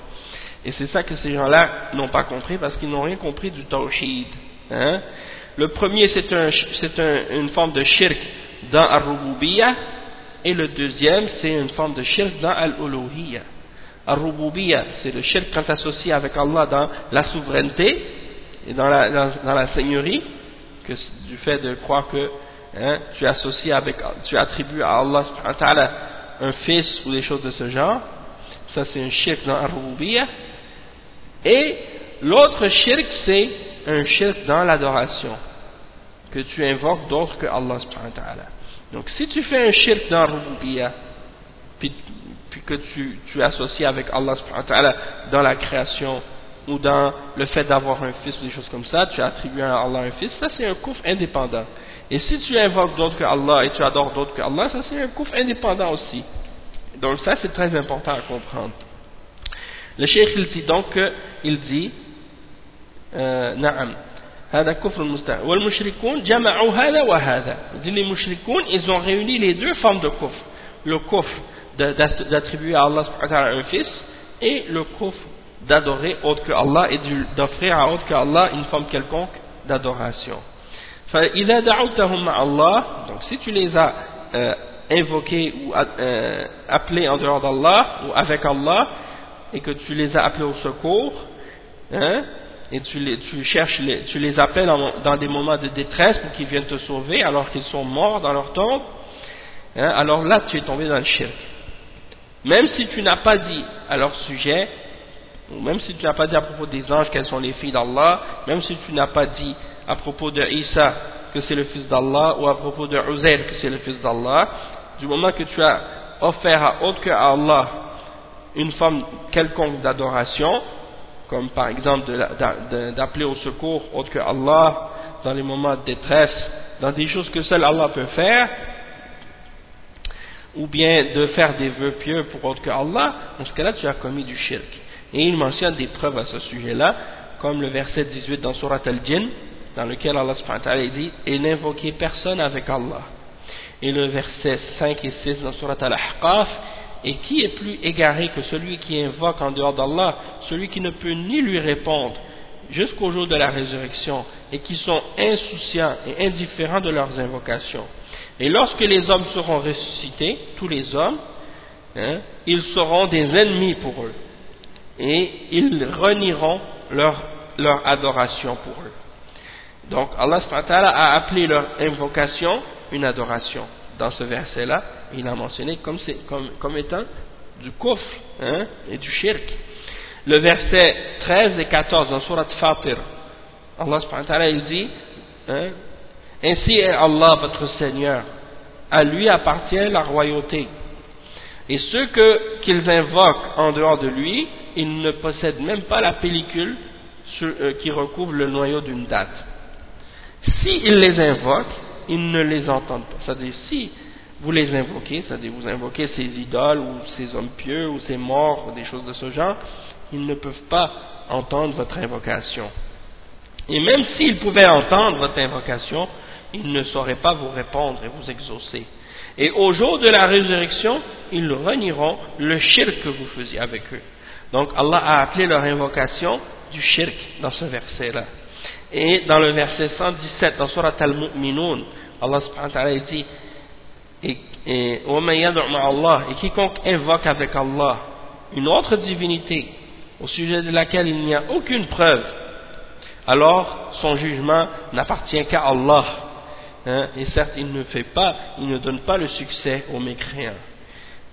Et c'est ça que ces gens-là n'ont pas compris parce qu'ils n'ont rien compris du tawhid. Hein. Le premier, c'est une forme de shirk dans al-rububiyya et le deuxième, c'est une forme de shirk dans al-uluhiyya. Al-rububiyya, c'est le shirk quand associé avec Allah dans la souveraineté et dans la, seigneurie, du fait de croire que hein, tu associes avec, tu attribues à Allah un fils ou des choses de ce genre. Ça, c'est un shirk dans la Et l'autre shirk, c'est un shirk dans l'adoration, que tu invoques d'autres que Allah Donc, si tu fais un shirk dans la puis, puis que tu, tu associes avec Allah dans la création, ou dans le fait d'avoir un fils ou des choses comme ça, tu attribues à Allah un fils, ça c'est un couf indépendant. Et si tu invoques d'autres que Allah et tu adores d'autres que Allah, ça c'est un couf indépendant aussi. Donc ça c'est très important à comprendre. Le cheikh il dit donc, il dit, نعم هذا كفر مستحيل والمشركون جمعوا هذا وهذا dit les mushrikoun ils ont réuni les deux formes de kufr le kufr d'attribuer à Allah un fils et le kufr d'adorer autre que Allah et d'offrir à autre que Allah une forme quelconque d'adoration donc si tu les as euh, invoqués ou euh, appelés en dehors d'Allah ou avec Allah et que tu les as appelés au secours hein, et tu les, tu cherches, les, tu les appelles dans, des moments de détresse pour qu'ils viennent te sauver alors qu'ils sont morts dans leur tombe, hein, alors là tu es tombé dans le shirk. Même si tu n'as pas dit à leur sujet, ou même si tu n'as pas dit à propos des anges qu'elles sont les filles d'Allah, même si tu n'as pas dit à propos de Isa que c'est le fils d'Allah, ou à propos de Uzair que c'est le fils d'Allah, du moment que tu as offert à autre que Allah une forme quelconque d'adoration, comme par exemple d'appeler au secours autre que Allah dans les moments de détresse, dans des choses que seul Allah peut faire, ou bien de faire des vœux pieux pour autre que Allah, dans ce cas-là tu as commis du shirk. Et il mentionne des preuves à ce sujet-là, comme le verset 18 dans Surat Al-Jinn, dans lequel Allah dit « Et n'invoquez personne avec Allah ». Et le verset 5 et 6 dans Surat Al-Ahqaf et qui est plus égaré que celui qui invoque en dehors d'Allah, celui qui ne peut ni lui répondre jusqu'au jour de la résurrection, et qui sont insouciants et indifférents de leurs invocations? Et lorsque les hommes seront ressuscités, tous les hommes, hein, ils seront des ennemis pour eux, et ils renieront leur, leur adoration pour eux. Donc Allah a appelé leur invocation une adoration dans ce verset-là, il a mentionné comme, comme, comme étant du kufr hein, et du shirk. Le verset 13 et 14 dans Surat Fatir, Allah dit hein, Ainsi est Allah votre Seigneur, à lui appartient la royauté. Et ceux qu'ils invoquent en dehors de lui, ils ne possèdent même pas la pellicule euh, qui recouvre le noyau d'une date. S'ils les invoquent, ils ne les entendent pas. C'est-à-dire, si vous les invoquez, c'est-à-dire vous invoquez ces idoles ou ces hommes pieux ou ces morts ou des choses de ce genre, ils ne peuvent pas entendre votre invocation. Et même s'ils pouvaient entendre votre invocation, ils ne sauraient pas vous répondre et vous exaucer. Et au jour de la résurrection, ils renieront le shirk que vous faisiez avec eux. Donc Allah a appelé leur invocation du shirk dans ce verset-là. Et dans le verset 117, dans Surat Al-Mu'minun, Allah subhanahu wa ta'ala dit et quiconque invoque avec Allah une autre divinité au sujet de laquelle il n'y a aucune preuve, alors son jugement n'appartient qu'à Allah. Hein, et certes, il ne fait pas, il ne donne pas le succès aux mécréants.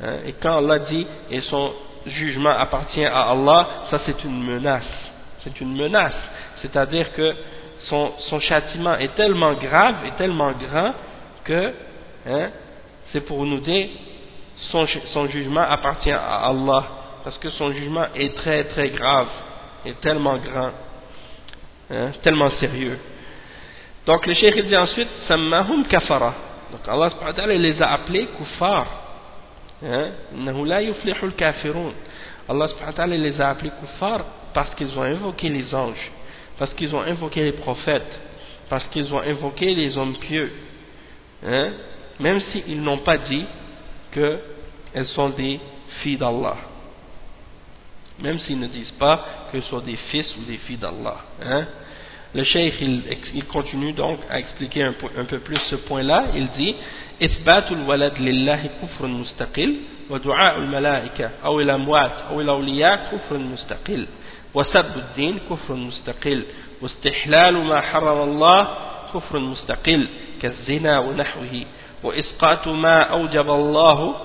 Hein, et quand Allah dit et son jugement appartient à Allah, ça c'est une menace. C'est une menace. C'est-à-dire que son, châtiment est tellement grave et tellement grand que hein, c'est pour nous dire son, son jugement appartient à Allah parce que son jugement est très très grave et tellement grand tellement sérieux donc le cheikh dit ensuite sammahum kafara donc Allah subhanahu wa ta'ala les a appelés kuffar hein, Allah subhanahu wa ta'ala les a appelés kuffar parce qu'ils ont invoqué les anges parce qu'ils ont invoqué les prophètes parce qu'ils ont invoqué les hommes pieux hein, même s'ils n'ont pas dit qu'elles sont des filles d'Allah. Même s'ils ne disent pas qu'elles sont des fils ou des filles d'Allah. Hein? Le cheikh, il, continue donc à expliquer un, peu plus ce point-là. Il dit إثبات الولد لله كفر مستقل ودعاء الملائكة أو الأموات أو الأولياء كفر مستقل وسب الدين كفر مستقل واستحلال ما حرم الله كفر مستقل كالزنا ونحوه وإسقاط ما أوجب الله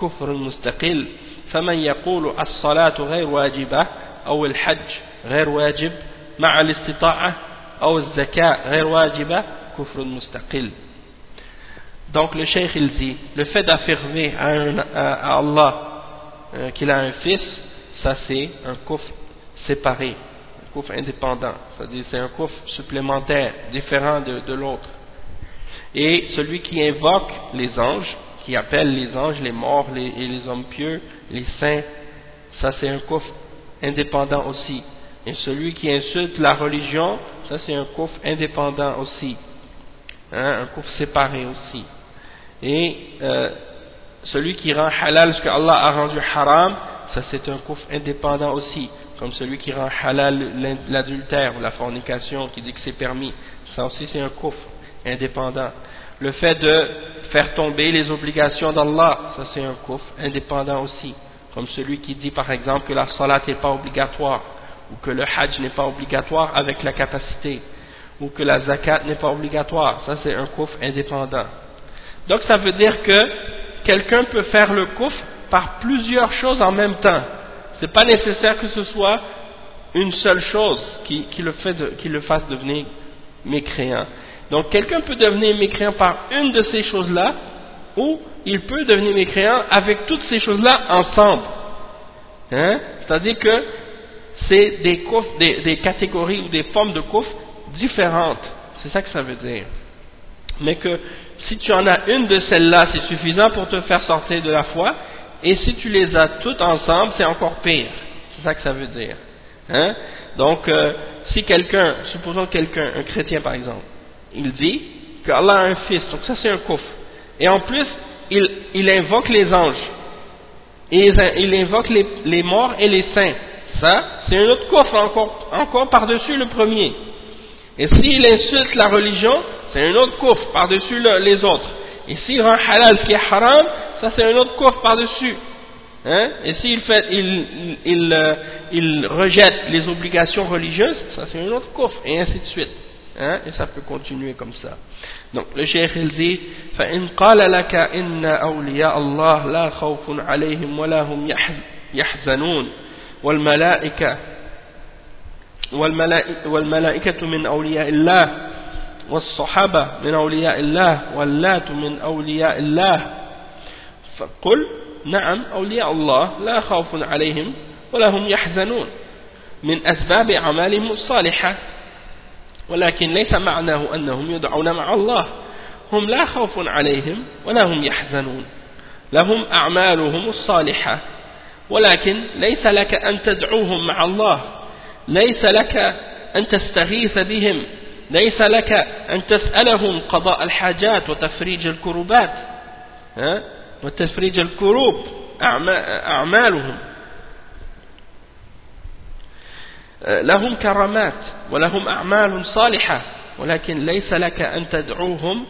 كفر مستقل فمن يقول الصلاة غير واجبة أو الحج غير واجب مع الاستطاعة أو الزكاة غير واجبة كفر مستقل Donc le cheikh il dit, le fait d'affirmer à, à, à, Allah euh, qu'il a un fils, ça c'est un coffre séparé, un coffre indépendant, c'est-à-dire c'est un coffre supplémentaire, différent de, de l'autre. Et celui qui invoque les anges, qui appelle les anges, les morts les, et les hommes pieux, les saints, ça c'est un coffre indépendant aussi. Et celui qui insulte la religion, ça c'est un coffre indépendant aussi. Hein, un coffre séparé aussi. Et euh, celui qui rend halal ce que Allah a rendu haram, ça c'est un coffre indépendant aussi. Comme celui qui rend halal l'adultère ou la fornication, qui dit que c'est permis. Ça aussi c'est un coffre indépendant. Le fait de faire tomber les obligations d'Allah, ça c'est un coffre indépendant aussi. Comme celui qui dit par exemple que la salat n'est pas obligatoire, ou que le hajj n'est pas obligatoire avec la capacité, ou que la zakat n'est pas obligatoire. Ça, c'est un kufr indépendant. Donc, ça veut dire que quelqu'un peut faire le kufr par plusieurs choses en même temps. Ce n'est pas nécessaire que ce soit une seule chose qui, le, fait qui le fasse devenir mécréant. Donc, quelqu'un peut devenir mécréant par une de ces choses-là, ou il peut devenir mécréant avec toutes ces choses-là ensemble. Hein? C'est-à-dire que c'est des, des, des, catégories ou des formes de coffres différentes. C'est ça que ça veut dire. Mais que si tu en as une de celles-là, c'est suffisant pour te faire sortir de la foi. Et si tu les as toutes ensemble, c'est encore pire. C'est ça que ça veut dire. Hein? Donc, euh, si quelqu'un, supposons quelqu'un, un chrétien par exemple, il dit qu'Allah a un fils, donc ça c'est un coffre. Et en plus, il, invoque les anges. Et il invoque les morts et les saints. Ça, c'est un autre coffre encore, encore par-dessus le premier. Et s'il insulte la religion, c'est un autre coffre par-dessus les autres. Et s'il rend halal ce qui est haram, ça c'est un autre coffre par-dessus. Hein? Et s'il fait, il, il, euh, il, rejette les obligations religieuses, ça c'est un autre coffre, et ainsi de suite. Hein? Et ça peut continuer comme ça. Donc le cheikh il dit, فإن قال لك إن أولياء الله لا خوف عليهم ولا هم يحزنون والملائكة والملائكة من أولياء الله والصحابة من أولياء الله واللات من أولياء الله. فقل نعم أولياء الله لا خوف عليهم ولا هم يحزنون من أسباب أعمالهم الصالحة ولكن ليس معناه أنهم يدعون مع الله. هم لا خوف عليهم ولا هم يحزنون. لهم أعمالهم الصالحة. ولكن ليس لك أن تدعوهم مع الله. ليس لك أن تستغيث بهم. ليس لك أن تسألهم قضاء الحاجات وتفريج الكروبات وتفريج الكروب أعمالهم. لهم كرامات ولهم أعمال صالحة ولكن ليس لك أن تدعوهم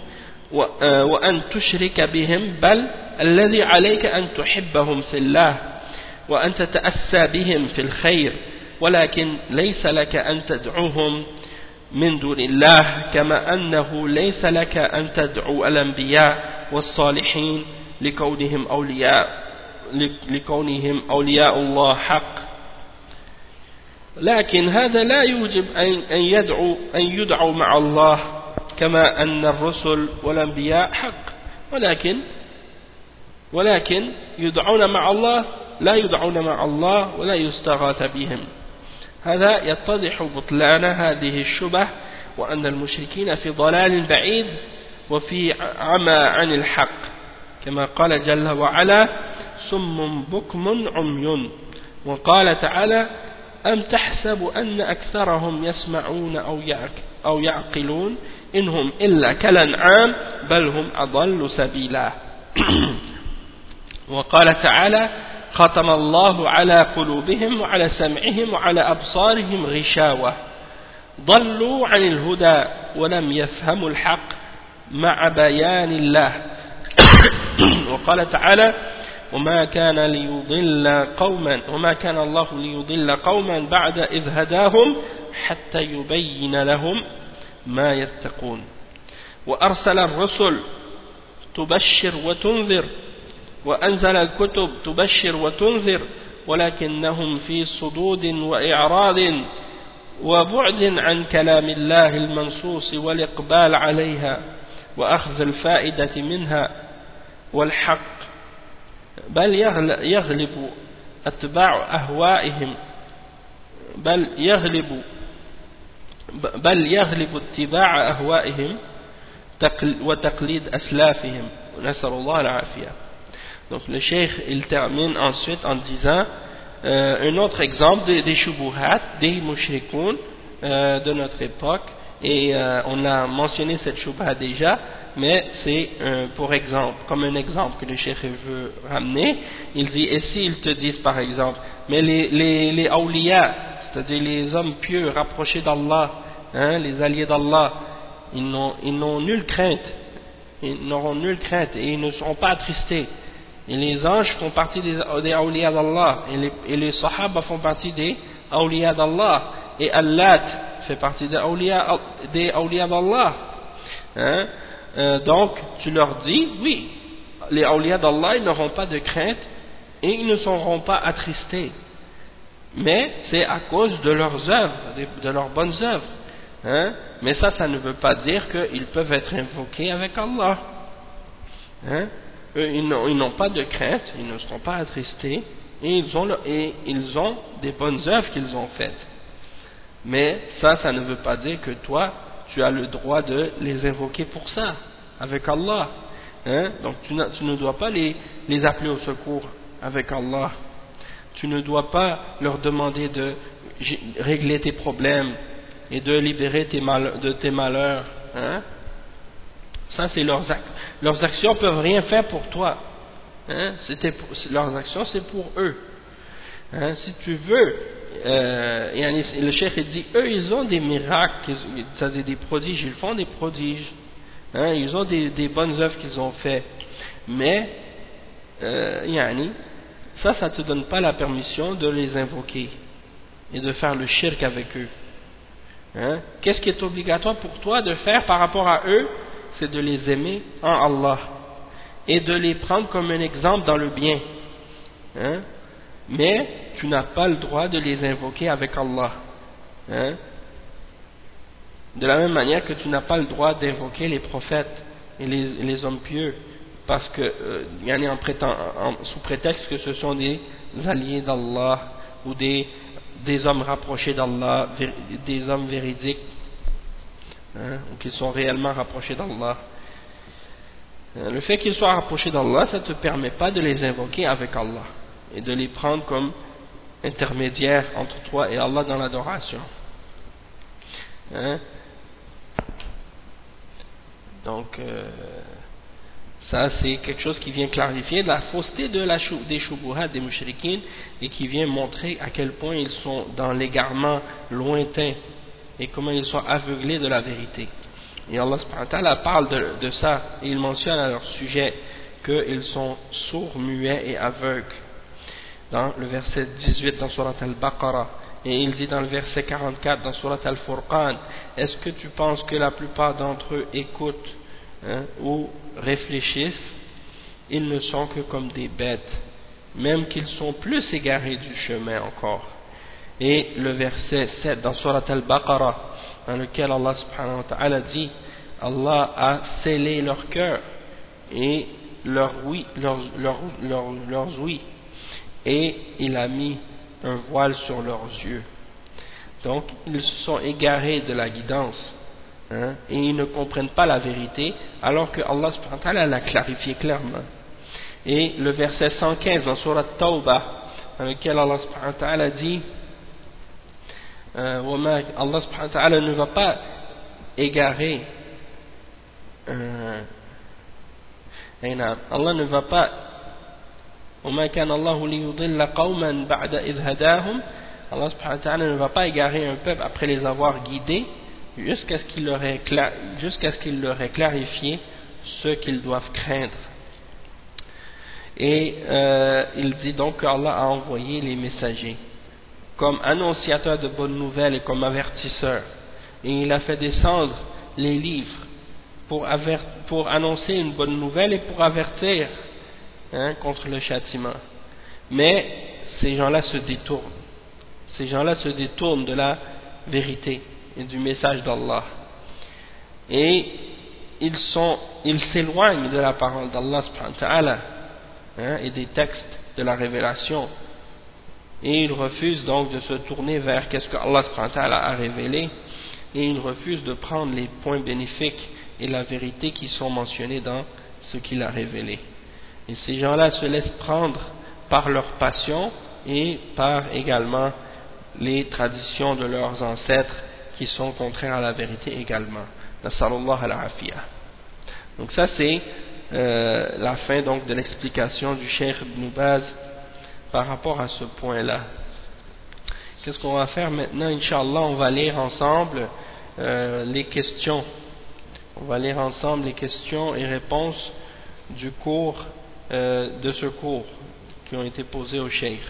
وأن تشرك بهم بل الذي عليك أن تحبهم في الله. وأن تتأسى بهم في الخير ولكن ليس لك أن تدعوهم من دون الله كما أنه ليس لك أن تدعو الأنبياء والصالحين لكونهم أولياء لكونهم أولياء الله حق. لكن هذا لا يوجب أن يدعو أن يدعو مع الله كما أن الرسل والأنبياء حق. ولكن ولكن يدعون مع الله لا يدعون مع الله ولا يستغاث بهم. هذا يتضح بطلان هذه الشبه وأن المشركين في ضلال بعيد وفي عمى عن الحق. كما قال جل وعلا سم بكم عمي وقال تعالى أم تحسب أن أكثرهم يسمعون أو, أو يعقلون؟ إنهم إلا كالأنعام بل هم أضل سبيلا. وقال تعالى ختم الله على قلوبهم وعلى سمعهم وعلى أبصارهم غشاوة. ضلوا عن الهدى ولم يفهموا الحق مع بيان الله. وقال تعالى وما كان ليضل قوما وما كان الله ليضل قوما بعد إذ هداهم حتى يبين لهم ما يتقون. وأرسل الرسل تبشر وتنذر. وأنزل الكتب تبشر وتنذر ولكنهم في صدود وإعراض وبعد عن كلام الله المنصوص والإقبال عليها وأخذ الفائدة منها والحق. بل يغلب أتباع أهوائهم بل يغلب بل يغلب اتباع أهوائهم وتقليد أسلافهم. ونسأل الله العافية. Donc le cheikh il termine ensuite en disant euh, un autre exemple des, des des mushrikoun euh, de notre époque. Et euh, on a mentionné cette shubha déjà mais c'est pour exemple, comme un exemple que le cheikh veut ramener. Il dit, et s'ils te disent par exemple mais les, les, c'est-à-dire les hommes pieux rapprochés d'Allah hein, les alliés d'Allah ils n'ont nulle crainte. Ils n'auront nulle crainte et ils ne seront pas attristés et les anges font partie des, des d'Allah et les, et sahaba font partie des awliya d'Allah et Allah fait partie des awliya, des d'Allah hein? Euh, donc tu leur dis oui les awliya d'Allah ils n'auront pas de crainte et ils ne seront pas attristés mais c'est à cause de leurs œuvres de leurs bonnes œuvres hein? mais ça ça ne veut pas dire qu'ils peuvent être invoqués avec Allah hein? Ils n'ont pas de crainte ils ne seront pas attristés et ils ont, des bonnes œuvres qu'ils ont faites. Mais ça, ça ne veut pas dire que toi, tu as le droit de les invoquer pour ça, avec Allah. Hein? Donc tu, ne dois pas les, appeler au secours avec Allah. Tu ne dois pas leur demander de régler tes problèmes et de libérer de tes malheurs. Hein? Ça, c'est leurs actes. Leurs actions peuvent rien faire pour toi. Hein, leurs actions, c'est pour eux. Hein, si tu veux, euh, le chef dit, eux, ils ont des miracles, c'est-à-dire des prodiges, ils font des prodiges. Hein, ils ont des, bonnes œuvres qu'ils ont fait. Mais, euh, yani, ça, ça te donne pas la permission de les invoquer et de faire le shirk avec eux. Qu'est-ce qui est obligatoire pour toi de faire par rapport à eux? C'est de les aimer en Allah et de les prendre comme un exemple dans le bien. Hein? Mais tu n'as pas le droit de les invoquer avec Allah. Hein? De la même manière que tu n'as pas le droit d'invoquer les prophètes et les, hommes pieux, parce que euh, y en a sous prétexte que ce sont des alliés d'Allah ou des hommes rapprochés d'Allah, des hommes véridiques, hein, ou qui sont réellement rapprochés d'Allah. Euh, le fait qu'ils soient rapprochés d'Allah, ça ne te permet pas de les invoquer avec Allah et de les prendre comme intermédiaires entre toi et Allah dans l'adoration. Hein? Donc, euh, ça c'est quelque chose qui vient clarifier la fausseté des shubuhat des mushrikines et qui vient montrer à quel point ils sont dans l'égarement lointain et comment ils sont aveuglés de la vérité. Et Allah parle de, ça, et il mentionne à leur sujet qu'ils sont sourds, muets et aveugles. Dans le verset 18 dans Surat Al-Baqarah, et il dit dans le verset 44 dans Surat Al-Furqan, est-ce que tu penses que la plupart d'entre eux écoutent hein, ou réfléchissent? Ils ne sont que comme des bêtes, même qu'ils sont plus égarés du chemin encore. Et le verset 7 dans Surat Al-Baqarah, dans lequel Allah subhanahu wa ta'ala dit Allah a scellé leur cœur et leur oui, leurs, leurs, oui et il a mis un voile sur leurs yeux. Donc ils se sont égarés de la guidance hein, et ils ne comprennent pas la vérité alors que Allah subhanahu wa ta'ala l'a clarifié clairement. Et le verset 115 dans Surat Tawbah dans lequel Allah subhanahu wa ta'ala dit Allah subhanahu wa ta'ala ne va pas égarer euh, Allah ne va pas Allah subhanahu wa ta'ala ne va pas égarer un peuple après les avoir guidés jusqu'à ce qu'il leur ait jusqu'à ce qu'il leur ait clarifié ce qu'ils doivent craindre. Et euh, il dit donc qu'Allah a envoyé les messagers comme annonciateur de bonnes nouvelles et comme avertisseur. Et il a fait descendre les livres pour, annoncer une bonne nouvelle et pour avertir hein, contre le châtiment. Mais ces gens-là se détournent. Ces gens-là se détournent de la vérité et du message d'Allah. Et ils s'éloignent de la parole d'Allah hein, et des textes de la révélation et il refuse donc de se tourner vers qu'est-ce que Allah a révélé et il refuse de prendre les points bénéfiques et la vérité qui sont mentionnés dans ce qu'il a révélé. Et ces gens-là se laissent prendre par leur passion et par également les traditions de leurs ancêtres qui sont contraires à la vérité également. Donc ça c'est euh, la fin donc de l'explication du Cheikh Ibn par rapport à ce point-là. Qu'est-ce qu'on va faire maintenant Inch'Allah, on va lire ensemble euh, les questions. On va lire ensemble les questions et réponses du cours, euh, de ce cours qui ont été posés au Cheikh.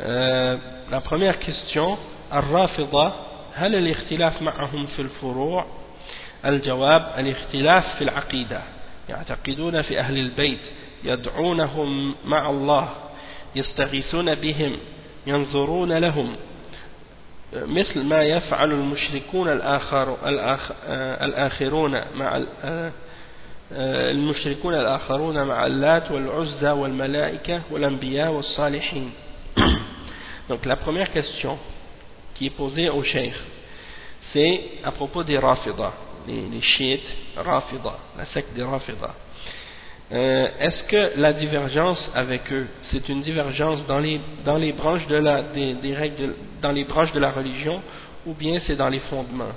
Euh, la première question, الرافضة هل الاختلاف معهم في الفروع؟ الجواب الاختلاف في العقيدة يعتقدون في أهل البيت يدعونهم مع الله يستغيثون بهم ينظرون لهم مثل ما يفعل المشركون الآخر الآخرون مع المشركون الآخرون مع اللات والعزى والملائكة والأنبياء والصالحين Donc la première question qui est posée au cheikh, c'est à propos des Rafida, les, les chiites Rafida, la secte des Rafida. Euh, Est-ce que la divergence avec eux, c'est une divergence dans les, branches de la, des, règles dans les branches de la religion ou bien c'est dans les fondements?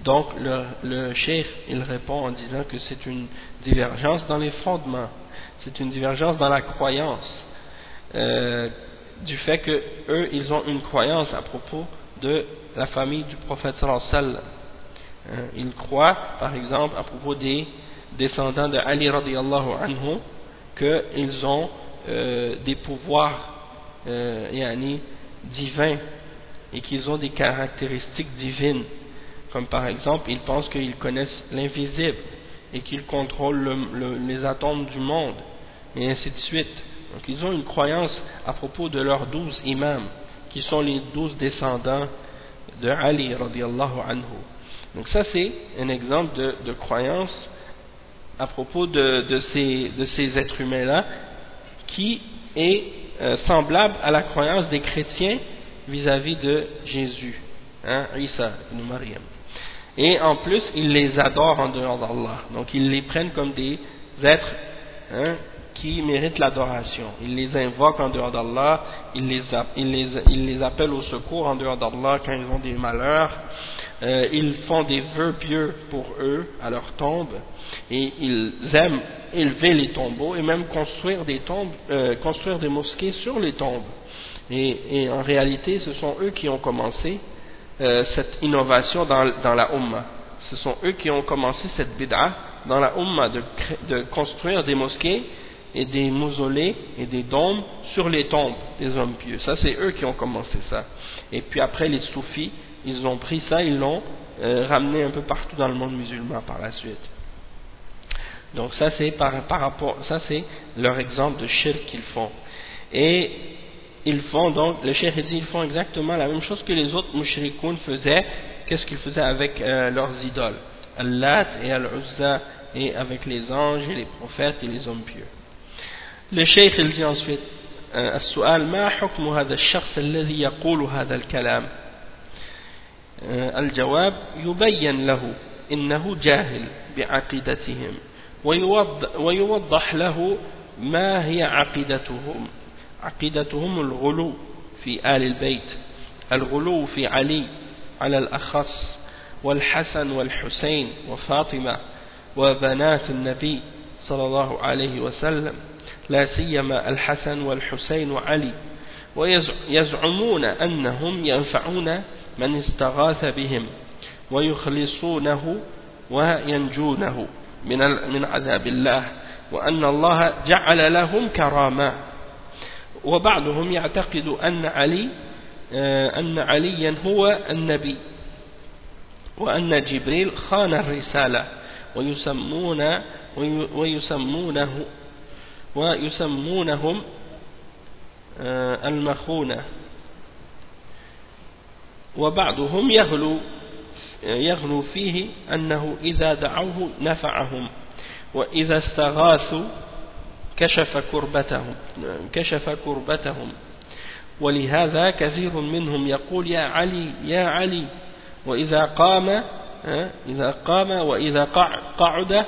Donc le, le cheikh, il répond en disant que c'est une divergence dans les fondements, c'est une divergence dans la croyance. Euh, du fait que eux ils ont une croyance à propos de la famille du prophète sallallahu alayhi. Hein, ils croient par exemple à propos des descendants de Ali radiallahu anhu qu'ils ont euh, des pouvoirs euh, yani, divins et qu'ils ont des caractéristiques divines. Comme par exemple ils pensent qu'ils connaissent l'invisible et qu'ils contrôlent le, le, les atomes du monde et ainsi de suite. Donc ils ont une croyance à propos de leurs douze imams qui sont les douze descendants de Ali radiallahu anhu. Donc ça c'est un exemple de croyance à propos de, de, ces, de ces êtres humains-là qui est euh, semblable à la croyance des chrétiens vis-à-vis -vis de Jésus, hein, Isa ibn Maryam. Et en plus, ils les adorent en dehors d'Allah. Donc ils les prennent comme des êtres hein, qui méritent l'adoration. Ils les invoquent en dehors d'Allah, ils les appellent au secours en dehors d'Allah quand ils ont des malheurs. Euh, ils font des vœux pieux pour eux à leur tombe et ils aiment élever les tombeaux et même construire des tombes, euh, construire des mosquées sur les tombes. Et, en réalité, ce sont eux qui ont commencé euh, cette innovation dans, dans la Ummah. Ce sont eux qui ont commencé cette bid'a dans la Ummah de, de construire des mosquées et des mausolées et des dômes sur les tombes des hommes pieux. Ça, c'est eux qui ont commencé ça. Et puis après, les soufis, ils ont pris ça, ils l'ont euh, ramené un peu partout dans le monde musulman par la suite. Donc ça, c'est par, par rapport, ça c'est leur exemple de shirk qu'ils font. Et ils font donc, le cheikh dit, ils font exactement la même chose que les autres mushrikoun faisaient. Qu'est-ce qu'ils faisaient avec euh, leurs idoles Al-Lat et Al-Uzza et avec les anges et les prophètes et les hommes pieux. Le cheikh il dit ensuite السؤال ما حكم هذا الشخص الذي يقول هذا الكلام الجواب يبين له إنه جاهل بعقيدتهم ويوضح له ما هي عقيدتهم. عقيدتهم الغلو في آل البيت الغلو في علي على الأخص والحسن والحسين وفاطمة وبنات النبي صلى الله عليه وسلم لا سيما الحسن والحسين وعلي. ويزعمون أنهم ينفعون من استغاث بهم ويخلصونه وينجونه من من عذاب الله وأن الله جعل لهم كراما. وبعضهم يعتقد أن علي أن عليا هو النبي وأن جبريل خان الرسالة ويسمون ويسمونه ويسمونهم المخونة. وبعضهم يغلو يغلو فيه أنه إذا دعوه نفعهم وإذا استغاثوا كشف كربتهم كشف كربتهم. ولهذا كثير منهم يقول يا علي يا علي وإذا قام إذا قام وإذا قعد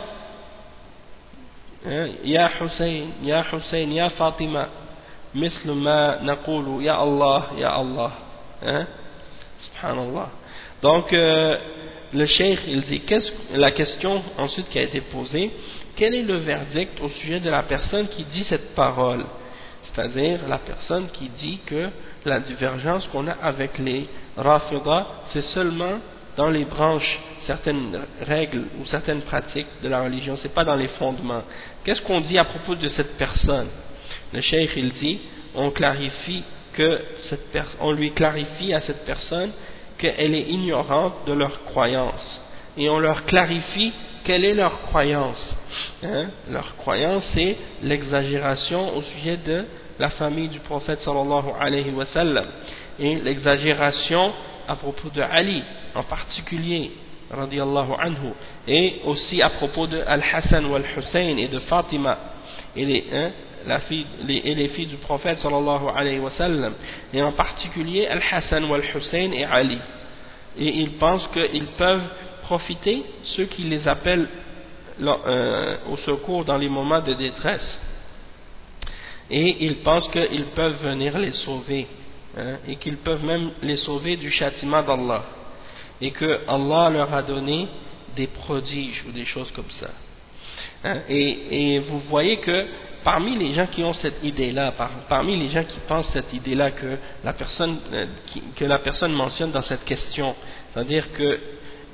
يا حسين يا حسين يا فاطمة مثل ما نقول يا الله يا الله Subhanallah. Donc, euh, le cheikh, il dit, la question ensuite qui a été posée, quel est le verdict au sujet de la personne qui dit cette parole? C'est-à-dire la personne qui dit que la divergence qu'on a avec les Rafida, c'est seulement dans les branches, certaines règles ou certaines pratiques de la religion, c'est pas dans les fondements. Qu'est-ce qu'on dit à propos de cette personne? Le cheikh, il dit, on clarifie que cette on lui clarifie à cette personne qu'elle est ignorante de leur croyance. Et on leur clarifie quelle est leur croyance hein? leur croyance c'est l'exagération au sujet de la famille du prophète sallallahu alayhi wa sallam. Et l'exagération à propos de Ali en particulier anhu. Et aussi à propos de Al-Hassan ou Al-Hussein et de Fatima et les, hein, et les filles du prophète et en particulier Al-Hassan ou Al-Hussein et Ali. Et ils pensent qu'ils peuvent profiter ceux qui les appellent euh, au secours dans les moments de détresse. Et ils pensent qu'ils peuvent venir les sauver hein, et qu'ils peuvent même les sauver du châtiment d'Allah. Et que Allah leur a donné des prodiges ou des choses comme ça hein, et, vous voyez que parmi les gens qui ont cette idée-là, parmi les gens qui pensent cette idée-là que la personne euh, que la personne mentionne dans cette question, c'est-à-dire que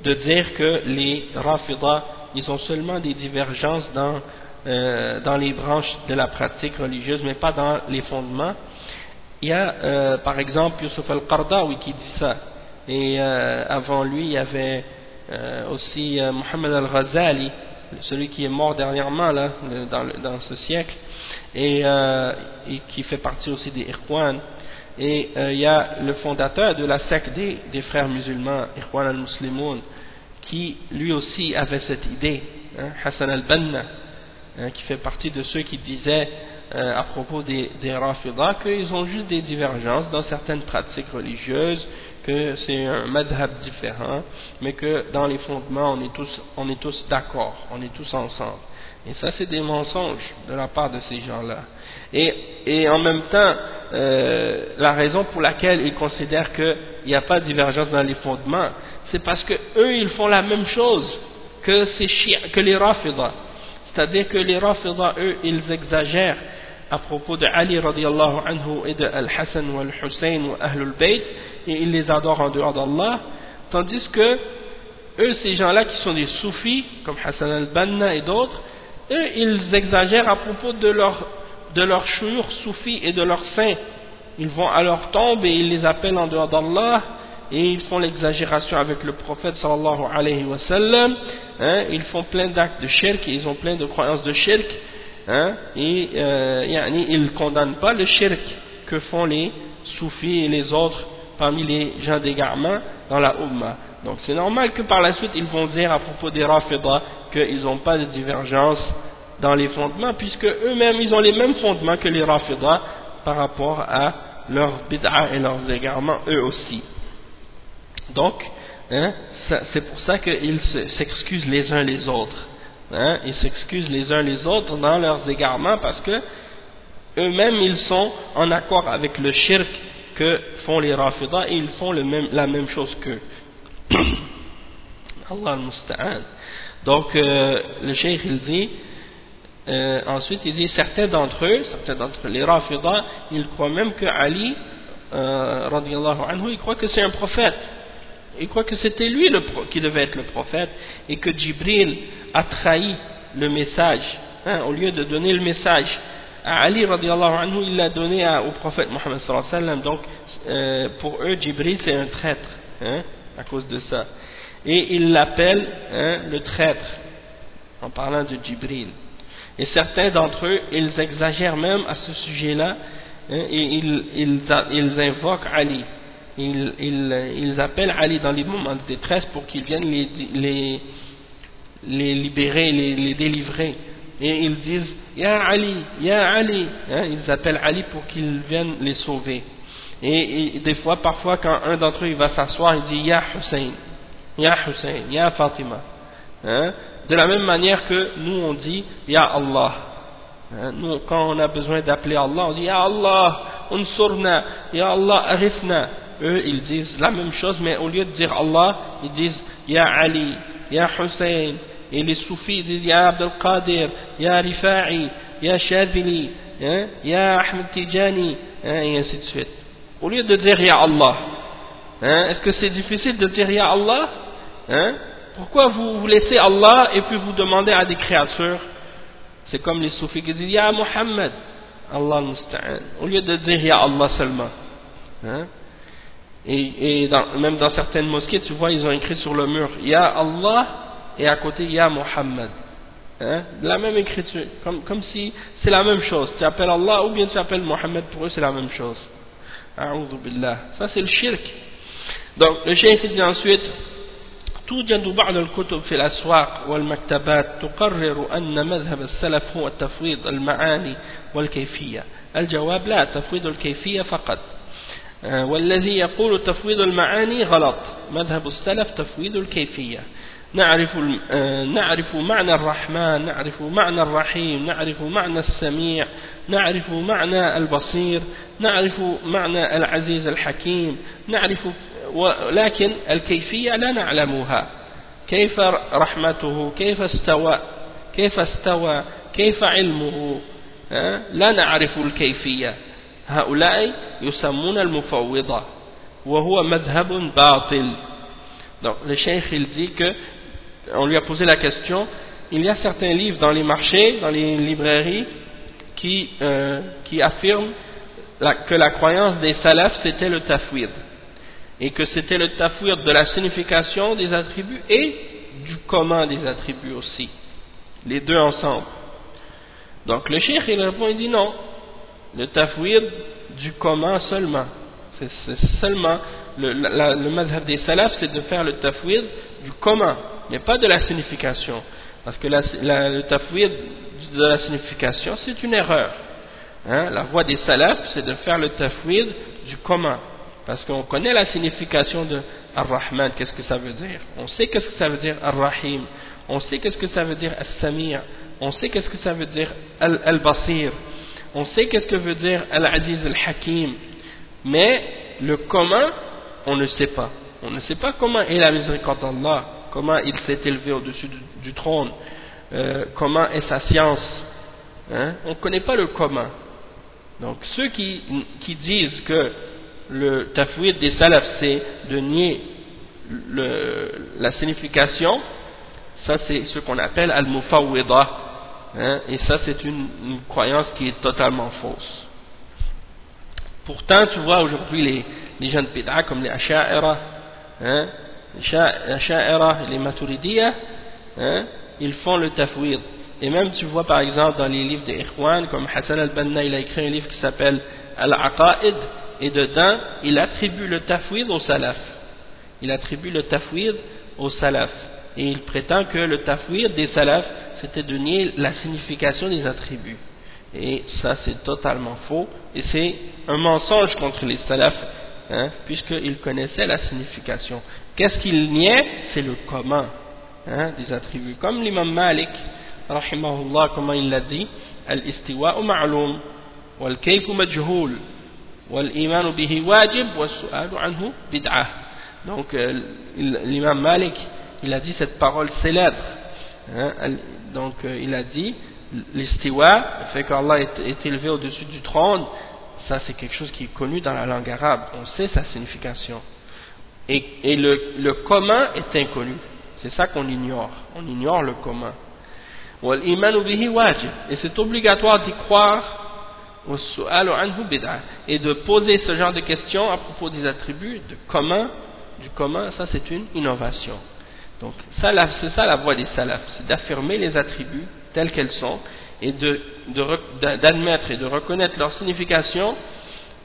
de dire que les Rafidah, ils ont seulement des divergences dans euh, dans les branches de la pratique religieuse, mais pas dans les fondements. Il y a, euh, par exemple, Yusuf al-Qardawi qui dit ça. Et avant lui, il y avait aussi Mohammed al-Ghazali, celui qui est mort dernièrement là, dans, ce siècle, et, et, qui fait partie aussi des Irwan. Et il y a le fondateur de la secte des, des frères musulmans, Irwan al-Muslimoun, qui lui aussi avait cette idée, hein, Hassan al-Banna Hein, qui fait partie de ceux qui disaient euh, à propos des, des Rafidah qu'ils ont juste des divergences dans certaines pratiques religieuses, que c'est un madhab différent, mais que dans les fondements on est tous, on est tous d'accord, on est tous ensemble. Et ça c'est des mensonges de la part de ces gens-là. Et, et, en même temps, euh, la raison pour laquelle ils considèrent qu'il n'y a pas de divergence dans les fondements, c'est parce que eux ils font la même chose que, ces que les Rafidah. C'est-à-dire que les Rafida, eux, ils exagèrent à propos de Ali radiallahu anhu et de Al-Hassan ou Al-Hussein ou Ahlul Bayt et ils les adorent en dehors d'Allah tandis que eux ces gens-là qui sont des soufis comme Hassan al-Banna et d'autres eux ils exagèrent à propos de leur de leur soufis et de leurs saints ils vont à leur tombe et ils les appellent en dehors d'Allah et ils font l'exagération avec le prophète sallallahu alayhi wa sallam, hein, ils font plein d'actes de shirk, ils ont plein de croyances de shirk, hein, et euh, ne condamnent pas le shirk que font les soufis et les autres parmi les gens d'égarement dans la Ummah. Donc c'est normal que par la suite ils vont dire à propos des Rafidah qu'ils n'ont pas de divergence dans les fondements, puisque eux-mêmes ils ont les mêmes fondements que les Rafidah par rapport à leurs bid'ah et leurs égarements eux aussi. Donc, hein, c'est pour ça qu'ils s'excusent les uns les autres. Hein, ils s'excusent les uns les autres dans leurs égarements parce que eux-mêmes ils sont en accord avec le shirk que font les rafidah et ils font la même chose qu'eux. Allah al Donc, euh, le cheikh il dit, euh, ensuite il dit, certains d'entre eux, certains d'entre les rafidah, ils croient même que Ali, euh, anhu, il croit que c'est un prophète il croit que c'était lui qui devait être le prophète et que Jibril a trahi le message hein, au lieu de donner le message à Ali anhu il l'a donné au prophète Mohammed donc euh, pour eux Jibril c'est un traître hein, à cause de ça. Et il l'appelle hein, le traître en parlant de Jibril et certains d'entre eux ils exagèrent même à ce sujet là et ils, ils, ils invoquent Ali ils, appellent Ali dans les moments de détresse pour qu'il vienne les, libérer, les, délivrer. Et ils disent Ya Ali, Ya Ali. Hein, ils appellent Ali pour qu'il vienne les sauver. Et, des fois, parfois, quand un d'entre eux va s'asseoir, il dit Ya Hussein, Ya Hussein, Ya Fatima. Hein, de la même manière que nous on dit Ya Allah. Hein, nous, quand on a besoin d'appeler Allah, on dit Ya Allah, unsurna, Ya Allah, arifna eux ils disent la même chose mais au lieu de dire Allah ils disent Ya Ali, Ya Hussein et les soufis disent Ya Abdel Qadir, Ya Rifa'i, Ya Shadili, hein, Ya Ahmed Tijani hein, et ainsi de suite au lieu de dire Ya Allah hein, est-ce que c'est difficile de dire Ya Allah hein, pourquoi vous, vous laissez Allah et puis vous demandez à des créatures? C'est comme les soufis qui disent Ya Muhammad Allah musta'an. Au lieu de dire Ya Allah seulement. Hein? Et, et dans, même dans certaines mosquées, tu vois, ils ont écrit sur le mur Ya Allah et à côté Ya Muhammad. Hein? La même écriture, comme, comme si c'est la même chose. Tu appelles Allah ou bien tu appelles Muhammad, pour eux c'est la même chose. billah. Ça c'est le shirk. Donc le cheikh dit ensuite توجد بعض الكتب في الأسواق والمكتبات تقرر أن مذهب السلف هو تفويض المعاني والكيفية الجواب لا تفويض الكيفية فقط آه، والذي يقول تفويض المعاني غلط. مذهب السلف تفويض الكيفية. نعرف آه، نعرف معنى الرحمن نعرف معنى الرحيم نعرف معنى السميع نعرف معنى البصير نعرف معنى العزيز الحكيم نعرف ولكن الكيفية لا نعلمها. كيف رحمته؟ كيف استوى؟ كيف استوى؟ كيف علمه؟ لا نعرف الكيفية. هؤلاء يسمون المفوضة وهو مذهب باطل Donc, le cheikh il dit que on lui a posé la question il y a certains livres dans les marchés, dans les librairies qui, euh, qui affirment la, que la croyance des salafs c'était le tafwid et que c'était le tafwid de la signification des attributs et du comment des attributs aussi, les deux ensemble. Donc le cheikh il répond, il dit non, le tafwid du comment seulement. C'est seulement le, mazhab des salafs, c'est de faire le tafwid du comment, mais pas de la signification. Parce que le tafwid de la signification, c'est une erreur. Hein? La voie des salafs, c'est de faire le tafwid du comment. Parce qu'on connaît la signification de Ar-Rahman, qu'est-ce que ça veut dire? On sait qu'est-ce que ça veut dire Ar-Rahim. On sait qu'est-ce que ça veut dire As-Samir. On sait qu'est-ce que ça veut dire Al-Basir. On sait qu'est-ce que veut dire Al-Aziz Al-Hakim. Mais le comment, on ne sait pas. On ne sait pas comment est la miséricorde d'Allah, comment il s'est élevé au-dessus du, trône, euh, comment est sa science. Hein? On ne connaît pas le comment. Donc ceux qui, qui disent que le tafwid des salafs, c'est de nier la signification, ça c'est ce qu'on appelle al-mufawwida, hein, et ça c'est une, croyance qui est totalement fausse. Pourtant, tu vois aujourd'hui les, les gens de bid'a comme les asha'ira, hein, les asha'ira les maturidiyah, hein, ils font le tafwid. Et même tu vois par exemple dans les livres des Ikhwan, comme Hassan al-Banna, il a écrit un livre qui s'appelle Al-Aqa'id, et dedans, il attribue le tafwid au salaf. Il attribue le tafwid au salaf. Et il prétend que le tafwid des salaf, c'était de nier la signification des attributs. Et ça, c'est totalement faux. Et c'est un mensonge contre les salafs, hein, puisqu'ils connaissaient la signification. Qu'est-ce qu'ils niaient C'est le commun hein, des attributs. Comme l'imam Malik, rahimahullah, comment il l'a dit, Al-istiwa'u ma'loum, wal-kayfu majhoul, wal-imanu bihi. Donc, euh, l'imam Malik, il a dit cette parole célèbre, hein, donc euh, il a dit l'istiwa le fait qu'Allah est, est élevé au-dessus du trône ça c'est quelque chose qui est connu dans la langue arabe. On sait sa signification. Et, le commun est inconnu. C'est ça qu'on ignore. On ignore le commun. Et c'est obligatoire d'y croire et de poser ce genre de questions à propos des attributs de commun, du commun, ça c'est une innovation. Donc c'est ça la voie des salafs, c'est d'affirmer les attributs tels qu'elles sont et d'admettre et de reconnaître leur signification,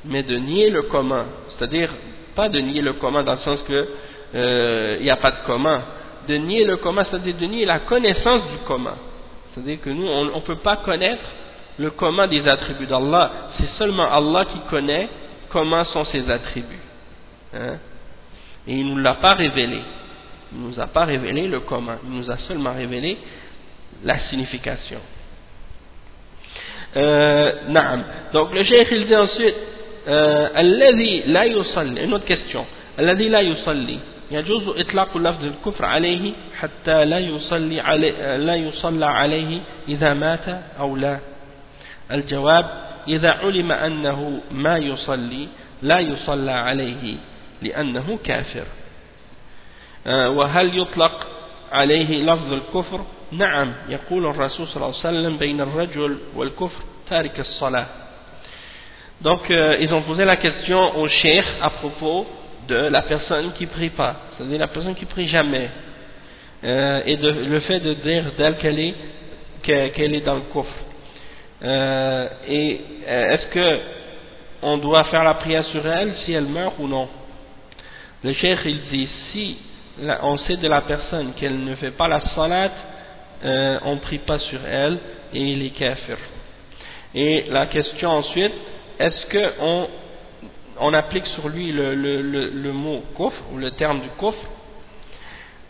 mais de nier le commun. C'est-à-dire, pas de nier le commun dans le sens qu'il euh, n'y a pas de commun, de nier le commun, c'est-à-dire de nier la connaissance du commun. C'est-à-dire que nous, on ne peut pas connaître le commun des attributs d'Allah, c'est seulement Allah qui connaît comment sont ses attributs. Hein? Et il ne nous l'a pas révélé. Il ne nous a pas révélé le commun. Il nous a seulement révélé la signification. Euh, Donc le cheikh il dit ensuite euh, une autre question الذي لا يصلي يجوز إطلاق لفظ الكفر عليه حتى لا يصلي عليه لا يصلى عليه إذا مات أو لا الجواب إذا علم أنه ما يصلي لا يصلى عليه لأنه كافر آه، وهل يطلق عليه لفظ الكفر نعم يقول الرسول صلى الله عليه وسلم بين الرجل والكفر تارك الصلاة Donc, euh, ils ont posé la question au cheikh à propos de la personne qui prie pas, c'est-à-dire la personne qui prie jamais, euh, et de, le fait de dire d'elle qu'elle est, qu'elle est dans le coffre. Euh, et est-ce que on doit faire la prière sur elle si elle meurt ou non Le cheikh il dit si on sait de la personne qu'elle ne fait pas la salat, on ne prie pas sur elle et il est kafir. Et la question ensuite, est-ce qu'on on applique sur lui le, le, mot coffre ou le terme du coffre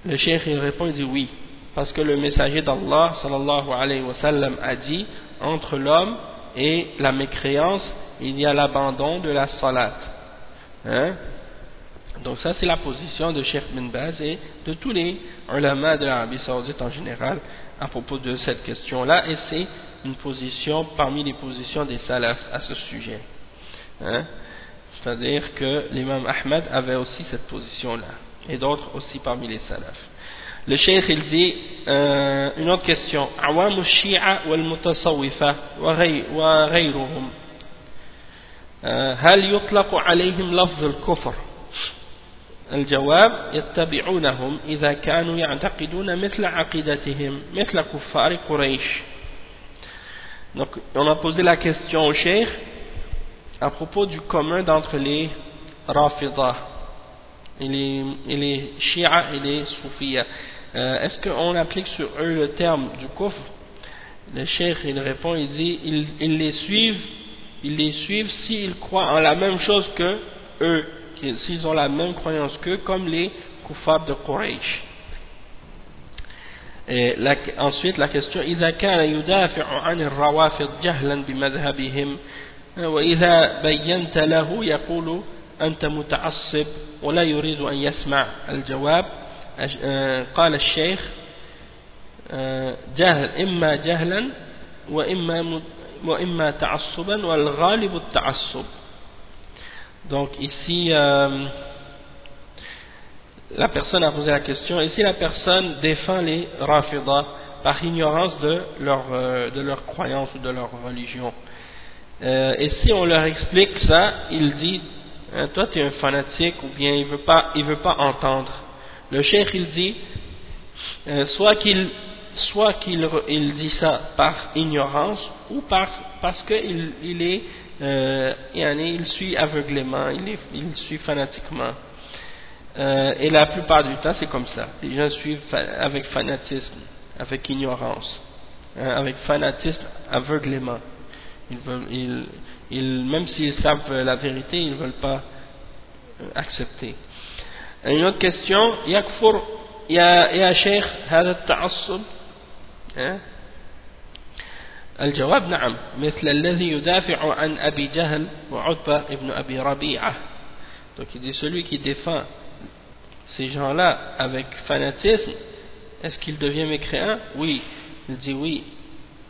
Le cheikh il répond, il dit oui, parce que le messager d'Allah sallallahu alayhi wa sallam a dit entre l'homme et la mécréance, il y a l'abandon de la salat. Hein? donc ça c'est la position de Cheikh bin Baz et de tous les ulama de l'Arabie Saoudite en général à propos de cette question-là et c'est une position parmi les positions des salafs à ce sujet. Hein? C'est-à-dire que l'imam Ahmed avait aussi cette position-là, et d'autres aussi parmi les salafs. Le cheikh il dit euh, une autre question عوام الشيعة والمتصوفة وغيرهم هل يطلق عليهم لفظ الكفر الجواب يتبعونهم إذا كانوا يعتقدون مثل عقيدتهم مثل كفار قريش Donc, on a posé la question au cheikh à propos du commun d'entre les Rafidah et les, et les Shia et les Soufiyas. Euh, Est-ce qu'on applique sur eux le terme du kufr Le cheikh il répond, il dit ils, ils les suivent, ils les suivent s'ils croient en la même chose que eux, s'ils ont la même croyance qu'eux, comme les kuffars de Quraysh. لا ensuite la question إذا كان يدافع عن الروافض جهلا بمذهبهم وإذا بينت له يقول أنت متعصب ولا يريد أن يسمع الجواب قال الشيخ جهل إما جهلا وإما وإما تعصبا والغالب التعصب donc ici euh, la personne a posé la question, et si la personne défend les Rafidah par ignorance de leur, euh, de croyance ou de leur religion, euh, et si on leur explique ça, il dit, hein, toi tu es un fanatique, ou bien il ne veut, pas, veut pas entendre. Le cheikh il dit, soit qu'il soit qu'il il dit ça par ignorance, ou par, parce qu'il il est, il suit aveuglément, il, est, il suit fanatiquement. Euh, et la plupart du temps, c'est comme ça. Les gens suivent avec fanatisme, avec ignorance, hein, avec fanatisme, aveuglément. Ils veulent, ils, même s'ils savent la vérité, ils ne veulent pas euh, accepter. Une autre question, يكفر يا يا شيخ هذا التعصب الجواب نعم مثل الذي يدافع عن أبي جهل وعتبة ابن أبي ربيعة donc il dit celui qui défend ces gens-là avec fanatisme, est-ce qu'il devient mécréant Oui. Il dit oui.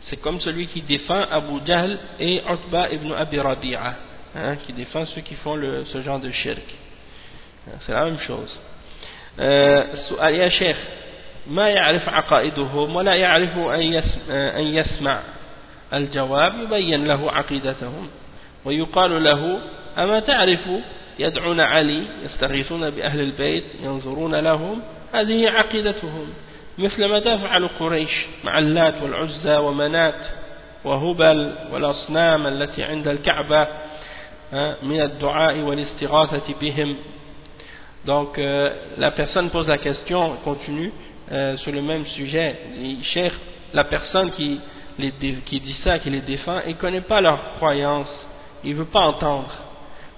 C'est comme celui qui défend Abu Jahl et Utba ibn Abi Rabi'a, hein, qui défend ceux qui font le, ce genre de shirk. Hein, c'est la même chose. سؤال يا شيخ ما يعرف عقائدهم ولا يعرف أن يسمع الجواب يبين له عقيدتهم ويقال له أما تعرف يدعون علي يستغيثون بأهل البيت ينظرون لهم هذه عقيدتهم مثل ما تفعل قريش مع اللات والعزى ومنات وهبل والأصنام التي عند الكعبة من الدعاء والاستغاثة بهم Donc, euh, la personne pose la question, continue euh, sur le même sujet. dit, Cheikh, la personne qui, qui dit ça, qui les défend, il ne connaît pas leur croyance, il ne veut pas entendre.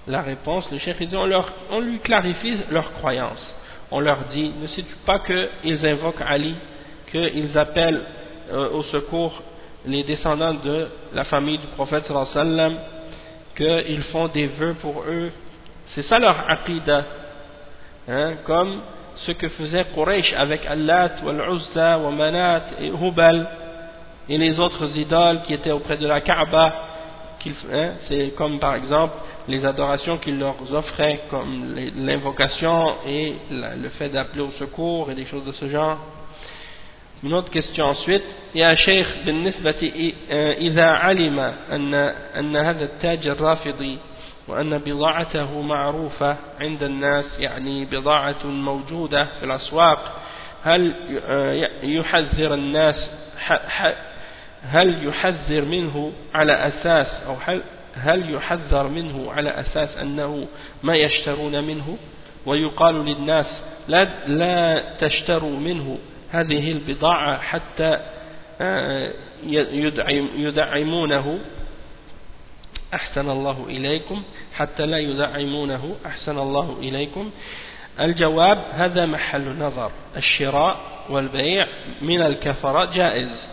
La réponse, le chef dit, on, leur, on lui clarifie leur croyance. On leur dit, ne sais-tu pas qu'ils invoquent Ali, qu'ils appellent euh, au secours les descendants de la famille du prophète sallam, qu'ils font des vœux pour eux. C'est ça leur aqidah. Hein, comme ce que faisait Quraysh avec Allat, Wal-Uzza, Manat et Hubal et les autres idoles qui étaient auprès de la Kaaba Hein, c'est comme par exemple les adorations qu'il leur offrait, comme l'invocation et le fait d'appeler au secours et des choses de ce genre. Une autre question ensuite يا شيخ بالنسبة إذا علم أن أن هذا التاج الرافضي وأن بضاعته معروفة عند الناس يعني بضاعة موجودة في الأسواق هل يحذر الناس هل يحذر منه على أساس أو هل هل يحذر منه على أساس أنه ما يشترون منه؟ ويقال للناس لا, لا تشتروا منه. هذه البضاعة حتى آه، يدعمونه. أحسن الله إليكم. حتى لا يدعمونه. أحسن الله إليكم. الجواب هذا محل نظر. الشراء والبيع من الكفرة جائز.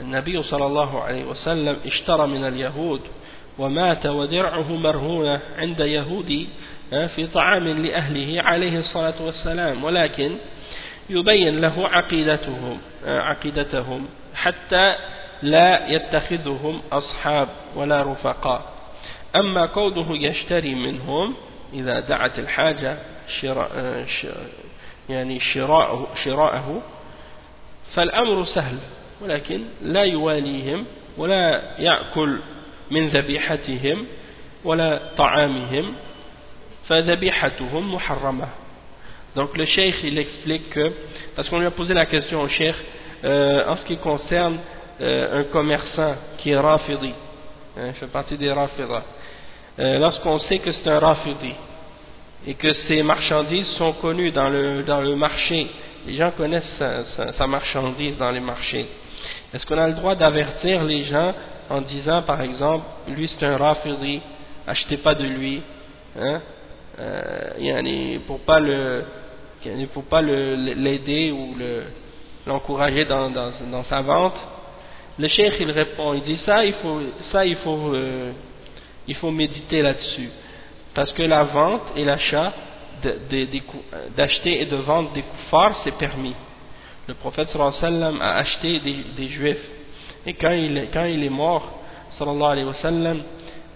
النبي صلى الله عليه وسلم اشترى من اليهود ومات ودرعه مرهونة عند يهودي في طعام لأهله عليه الصلاة والسلام ولكن يبين له عقيدتهم عقيدتهم حتى لا يتخذهم أصحاب ولا رفقاء. أما قوله يشتري منهم إذا دعت الحاجة شراء آه، يعني شراءه, شراءه فالأمر سهل. ولكن لا يواليهم ولا يأكل من ذبيحتهم ولا طعامهم فذبيحتهم محرمة Donc le cheikh il explique que, parce qu'on lui a posé la question au cheikh, euh, en ce qui concerne euh, un commerçant qui est rafidi, hein, fait partie des rafidas, euh, lorsqu'on sait que c'est un rafidi et que ses marchandises sont connues dans le, dans le marché, les gens connaissent sa, sa marchandise dans les marchés, est-ce qu'on a le droit d'avertir les gens en disant par exemple, lui c'est un rafidi, achetez pas de lui, hein, euh, pour pas le pas l'aider ou l'encourager dans, dans, sa vente. Le cheikh il répond, il dit ça, il faut, ça il faut, euh, il faut méditer là-dessus. Parce que la vente et l'achat d'acheter et de vendre des koufars, c'est permis. Le prophète alayhi sallam a acheté des, juifs. Et quand il, quand il est mort, sallallahu alayhi wa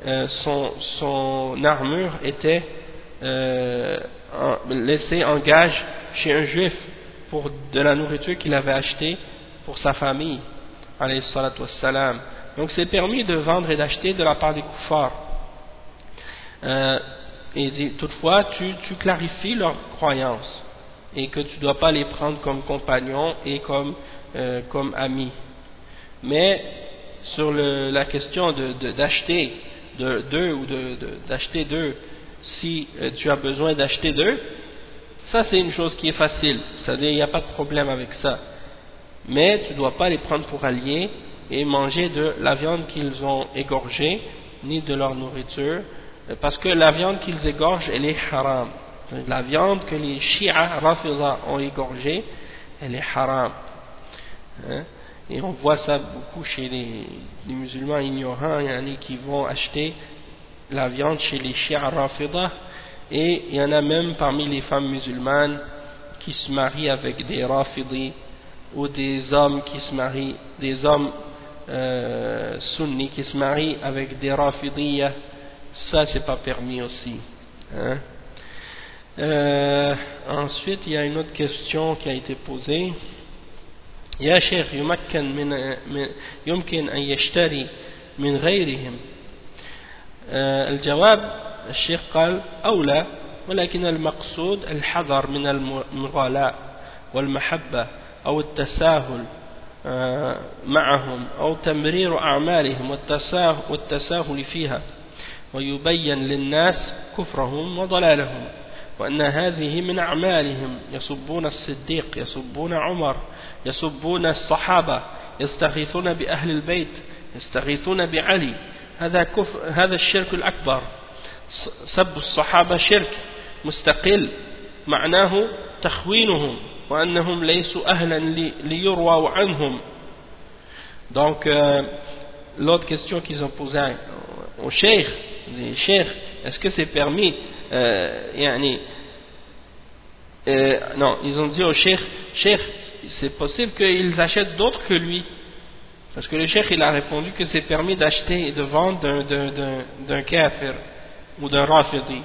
euh, son, son armure était euh, laissé en gage chez un juif pour de la nourriture qu'il avait achetée pour sa famille. Donc c'est permis de vendre et d'acheter de la part des koufars. Euh, et dit, toutefois, tu, tu clarifies leur croyance et que tu ne dois pas les prendre comme compagnons et comme, euh, amis. Mais sur la question d'acheter de, deux ou d'acheter de, deux si euh, tu as besoin d'acheter d'eux, ça c'est une chose qui est facile, c'est-à-dire il n'y a pas de problème avec ça. Mais tu ne dois pas les prendre pour alliés et manger de la viande qu'ils ont égorgée, ni de leur nourriture, parce que la viande qu'ils égorgent, elle est haram. La viande que les Rafiza ont égorgée, elle est haram. Hein? Et on voit ça beaucoup chez les, musulmans ignorants qui vont acheter la viande chez les Shia Rafida et il y en a même parmi les femmes musulmanes qui se marient avec des Rafidi ou des hommes qui se marient, des hommes euh, sunnis qui se marient avec des Rafidiyah, ça c'est pas permis aussi. Hein? Euh, ensuite, il y a une autre question qui a été posée. يا شيخ يمكن من يمكن أن يشتري من غيرهم الجواب الشيخ قال أولى ولكن المقصود الحذر من المغالاة والمحبة أو التساهل معهم أو تمرير أعمالهم والتساهل فيها ويبين للناس كفرهم وضلالهم وأن هذه من أعمالهم. يسبون الصديق يسبون عمر يسبون الصحابة يستغيثون بأهل البيت يستغيثون بعلي. هذا كفر هذا الشرك الأكبر. سب الصحابة شرك مستقل. معناه تخوينهم وأنهم ليسوا أهلا ليرووا عنهم. Donc euh, l'autre question qu'ils ont posée au cheikh. Cheikh est-ce que c'est permis euh, euh, non ils ont dit au cheikh cheikh c'est possible qu'ils achètent d'autres que lui Parce que le cheikh il a répondu que c'est permis d'acheter et de vendre d'un kafir ou d'un rafidi.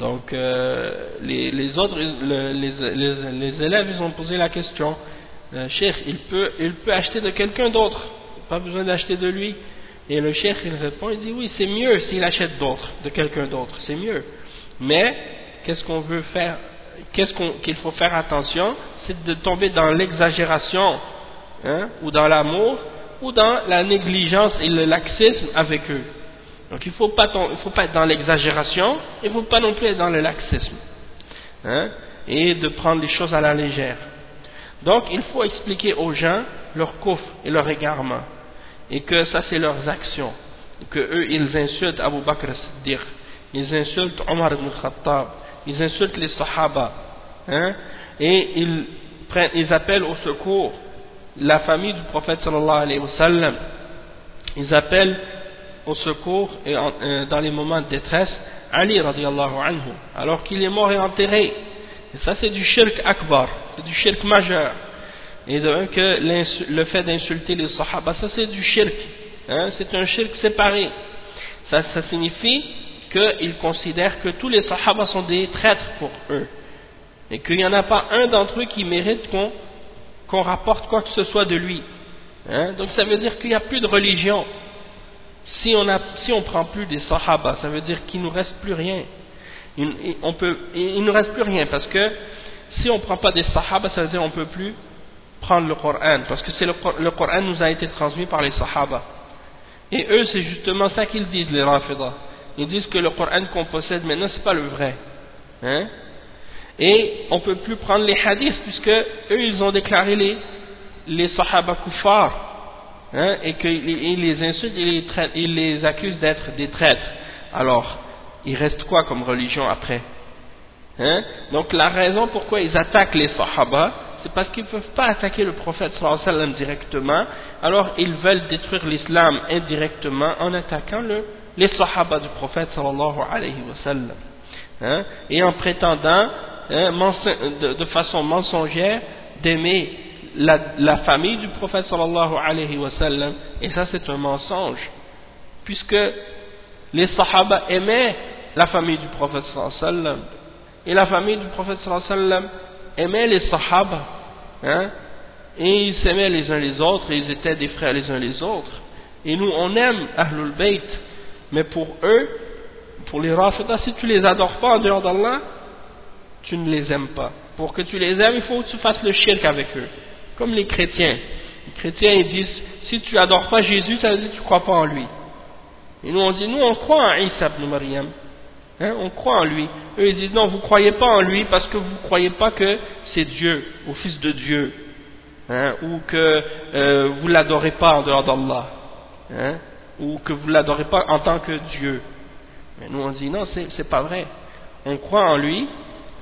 Donc euh, les, autres, les, élèves ils ont posé la question cheikh, il peut, il peut acheter de quelqu'un d'autre, pas besoin d'acheter de lui. Et le cheikh, il répond, il dit, oui, c'est mieux s'il achète d'autres, de quelqu'un d'autre, c'est mieux. Mais, qu'est-ce qu'on veut faire, qu'est-ce qu'il faut faire attention, c'est de tomber dans l'exagération, hein, ou dans l'amour, ou dans la négligence et le laxisme avec eux. Donc il ne faut, pas être dans l'exagération, il ne faut pas non plus être dans le laxisme. Hein, et de prendre les choses à la légère. Donc il faut expliquer aux gens leur coffre et leur égarement. Et que ça c'est leurs actions. Que eux ils insultent Abu Bakr Siddiq, ils insultent Omar ibn Khattab, ils insultent les Sahaba. Hein, et ils, appellent au secours la famille du prophète sallallahu alayhi wa sallam. Ils appellent au secours et euh, dans les moments de détresse Ali radiallahu anhu, alors qu'il est mort et enterré. Et ça c'est du shirk akbar, c'est du shirk majeur. Et de que le fait d'insulter les sahaba, ça c'est du shirk, hein, c'est un shirk séparé. Ça, ça signifie qu'ils considèrent que tous les sahaba sont des traîtres pour eux. Et qu'il n'y en a pas un d'entre eux qui mérite qu'on rapporte quoi que ce soit de lui. Hein. Donc ça veut dire qu'il n'y a plus de religion si on ne prend plus des sahaba, ça veut dire qu'il ne nous reste plus rien. Il, ne nous reste plus rien parce que si on ne prend pas des sahaba, ça veut dire qu'on ne peut plus prendre le Coran parce que le, le Coran nous a été transmis par les sahaba. Et eux, c'est justement ça qu'ils disent, les Rafida. Ils disent que le Coran qu'on possède maintenant, ce n'est pas le vrai. Hein? Et on peut plus prendre les hadiths puisque eux, ils ont déclaré les, les sahaba kuffar hein, et qu'il les insulte, il les, il les accuse d'être des traîtres. Alors, il reste quoi comme religion après hein? Donc la raison pourquoi ils attaquent les sahaba, c'est parce qu'ils ne peuvent pas attaquer le prophète sallam directement, alors ils veulent détruire l'islam indirectement en attaquant le, les sahaba du prophète sallallahu alayhi wa. Hein? Et en prétendant hein, de, façon mensongère d'aimer la, famille du prophète sallallahu alayhi wa et ça c'est un mensonge, puisque les sahaba aimaient la famille du prophète sallallahu et la famille du prophète sallallahu aimait les sahaba, hein, et ils s'aimaient les uns les autres, et ils étaient des frères les uns les autres, et nous on aime Ahlul Bayt, mais pour eux, pour les Rafidah, si tu les adores pas en dehors d'Allah, tu ne les aimes pas. Pour que tu les aimes, il faut que tu fasses le shirk avec eux. Comme les chrétiens. Les chrétiens ils disent si tu adores pas Jésus, ça veut dire que tu crois pas en lui. Et nous on dit nous on croit en Isa ibn Maryam. Hein, on croit en lui. Eux ils disent non, vous ne croyez pas en lui parce que vous ne croyez pas que c'est Dieu, ou Fils de Dieu. Hein, ou que euh, vous ne l'adorez pas en dehors d'Allah. Hein, ou que vous ne l'adorez pas en tant que Dieu. Mais nous on dit non, c'est pas vrai. On croit en lui,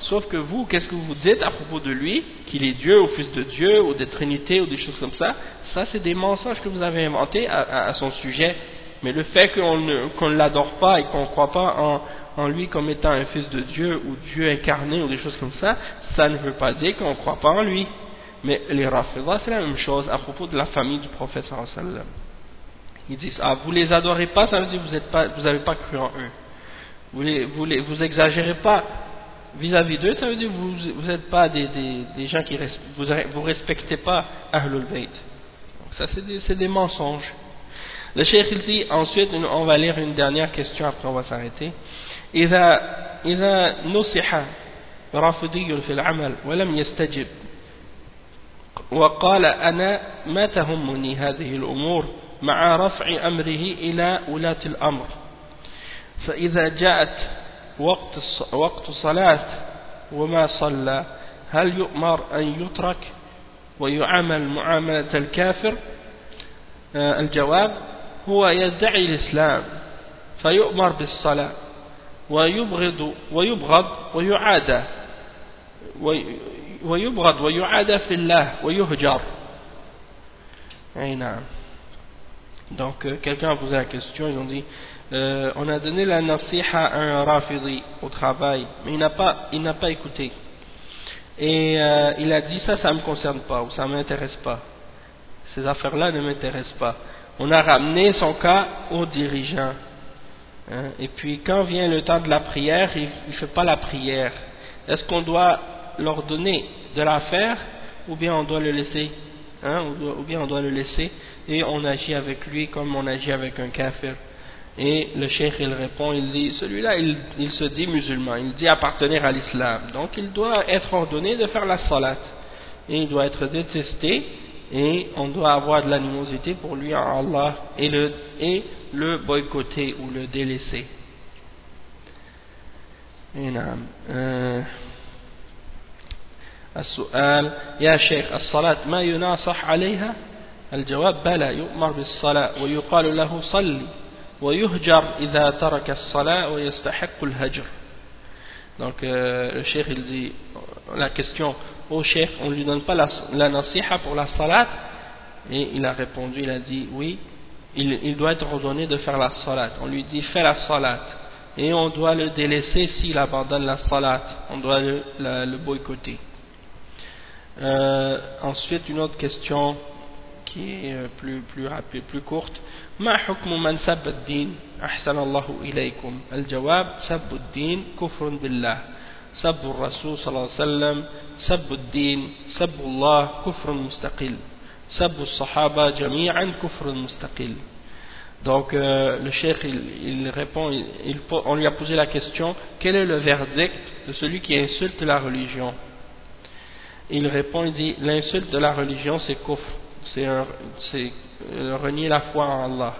Sauf que vous, qu'est-ce que vous dites à propos de lui? Qu'il est Dieu ou Fils de Dieu ou de Trinité ou des choses comme ça Ça, c'est des mensonges que vous avez inventés à, son sujet. Mais le fait qu'on ne l'adore pas et qu'on ne croit pas en, lui comme étant un Fils de Dieu ou Dieu incarné ou des choses comme ça, ça ne veut pas dire qu'on ne croit pas en lui. Mais les Rafidah, c'est la même chose à propos de la famille du prophète sallallahu Ils disent, ah, vous les adorez pas, ça veut dire que vous n'avez pas, cru en eux. Vous, les, vous, les, exagérez pas vis-à-vis d'eux, ça veut dire que vous n'êtes pas des, gens qui vous, vous respectez pas Ahlul Bayt. Donc ça c'est des, mensonges. Le cheikh il dit ensuite on va lire une dernière question après on va s'arrêter. إذا إذا نصح رافضي في العمل ولم يستجب وقال أنا ما تهمني هذه الأمور مع رفع أمره إلى ولاة الأمر. فإذا جاءت وقت وقت صلاة وما صلى هل يؤمر أن يترك ويعامل معاملة الكافر؟ آه، الجواب هو يدعي الإسلام فيؤمر بالصلاة. ويبغض ويبغض ويعادى ويبغض ويعادى في الله ويهجر أي نعم donc euh, quelqu'un a posé la question ils ont dit Euh, on a donné la nasiha à un rafidi au travail, mais il n'a pas, il n'a pas écouté. Et euh, il a dit ça, ça ne me concerne pas, ou ça ne m'intéresse pas. Ces affaires-là ne m'intéressent pas. On a ramené son cas au dirigeant. Hein? et puis quand vient le temps de la prière, il ne fait pas la prière. Est-ce qu'on doit leur donner de la faire ou bien on doit le laisser? Hein, ou, bien on doit le laisser et on agit avec lui comme on agit avec un kafir. Et le cheikh il répond il dit celui-là il, il, se dit musulman il dit appartenir à l'islam. Donc il doit être ordonné de faire la salat. Et il doit être détesté et on doit avoir de l'animosité pour lui en Allah et le, et le boycotter ou le délaisser نعم السؤال يا شيخ الصلاة ما يناصح عليها الجواب بلى يؤمر بالصلاة ويقال له صلي ويهجر إذا ترك الصلاة ويستحق الهجر donc euh, le cheikh il dit la question au cheikh on lui donne pas la, la nasiha pour la salat et il a répondu il a dit oui il, il doit être ordonné de faire la salat on lui dit fais la salat et on doit le délaisser s'il abandonne la salat on doit le, la, le boycotter euh, ensuite une autre question qui est euh, plus, plus rapide, plus courte ما حكم من سب الدين أحسن الله إليكم الجواب سب الدين كفر بالله سب الرسول صلى الله عليه وسلم سب الدين سب الله كفر مستقل Sahaba Jami'an Kufr Mustaqil. Donc euh, le cheikh il, répond, on lui a posé la question quel est le verdict de celui qui insulte la religion? Il répond, il dit l'insulte de la religion c'est kufr, c'est euh, renier la foi en Allah,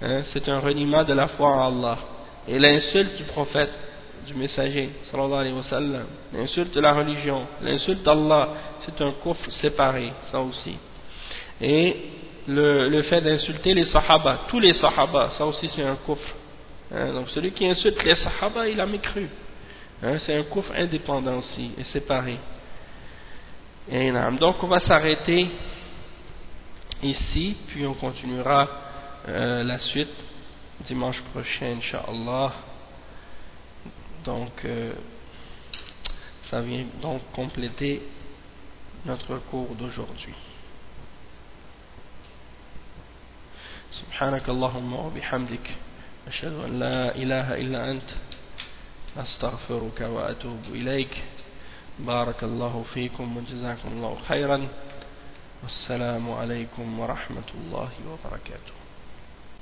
hein, c'est un reniement de la foi en Allah. Et l'insulte du prophète, du messager, sallallahu alayhi wa sallam, l'insulte de la religion, l'insulte d'Allah, c'est un kufr séparé, ça aussi. Et le, fait d'insulter les sahaba, tous les sahaba, ça aussi c'est un kufr. Hein, donc celui qui insulte les sahaba, il a mécru. Hein, c'est un kufr indépendant aussi, et séparé. Et, donc on va s'arrêter ici, puis on continuera euh, la suite dimanche prochain, Inch'Allah. Donc, euh, ça vient donc compléter notre cours d'aujourd'hui. سبحانك اللهم وبحمدك أشهد أن لا إله إلا أنت أستغفرك وأتوب إليك. بارك الله فيكم وجزاكم الله خيرا. والسلام عليكم ورحمة الله وبركاته.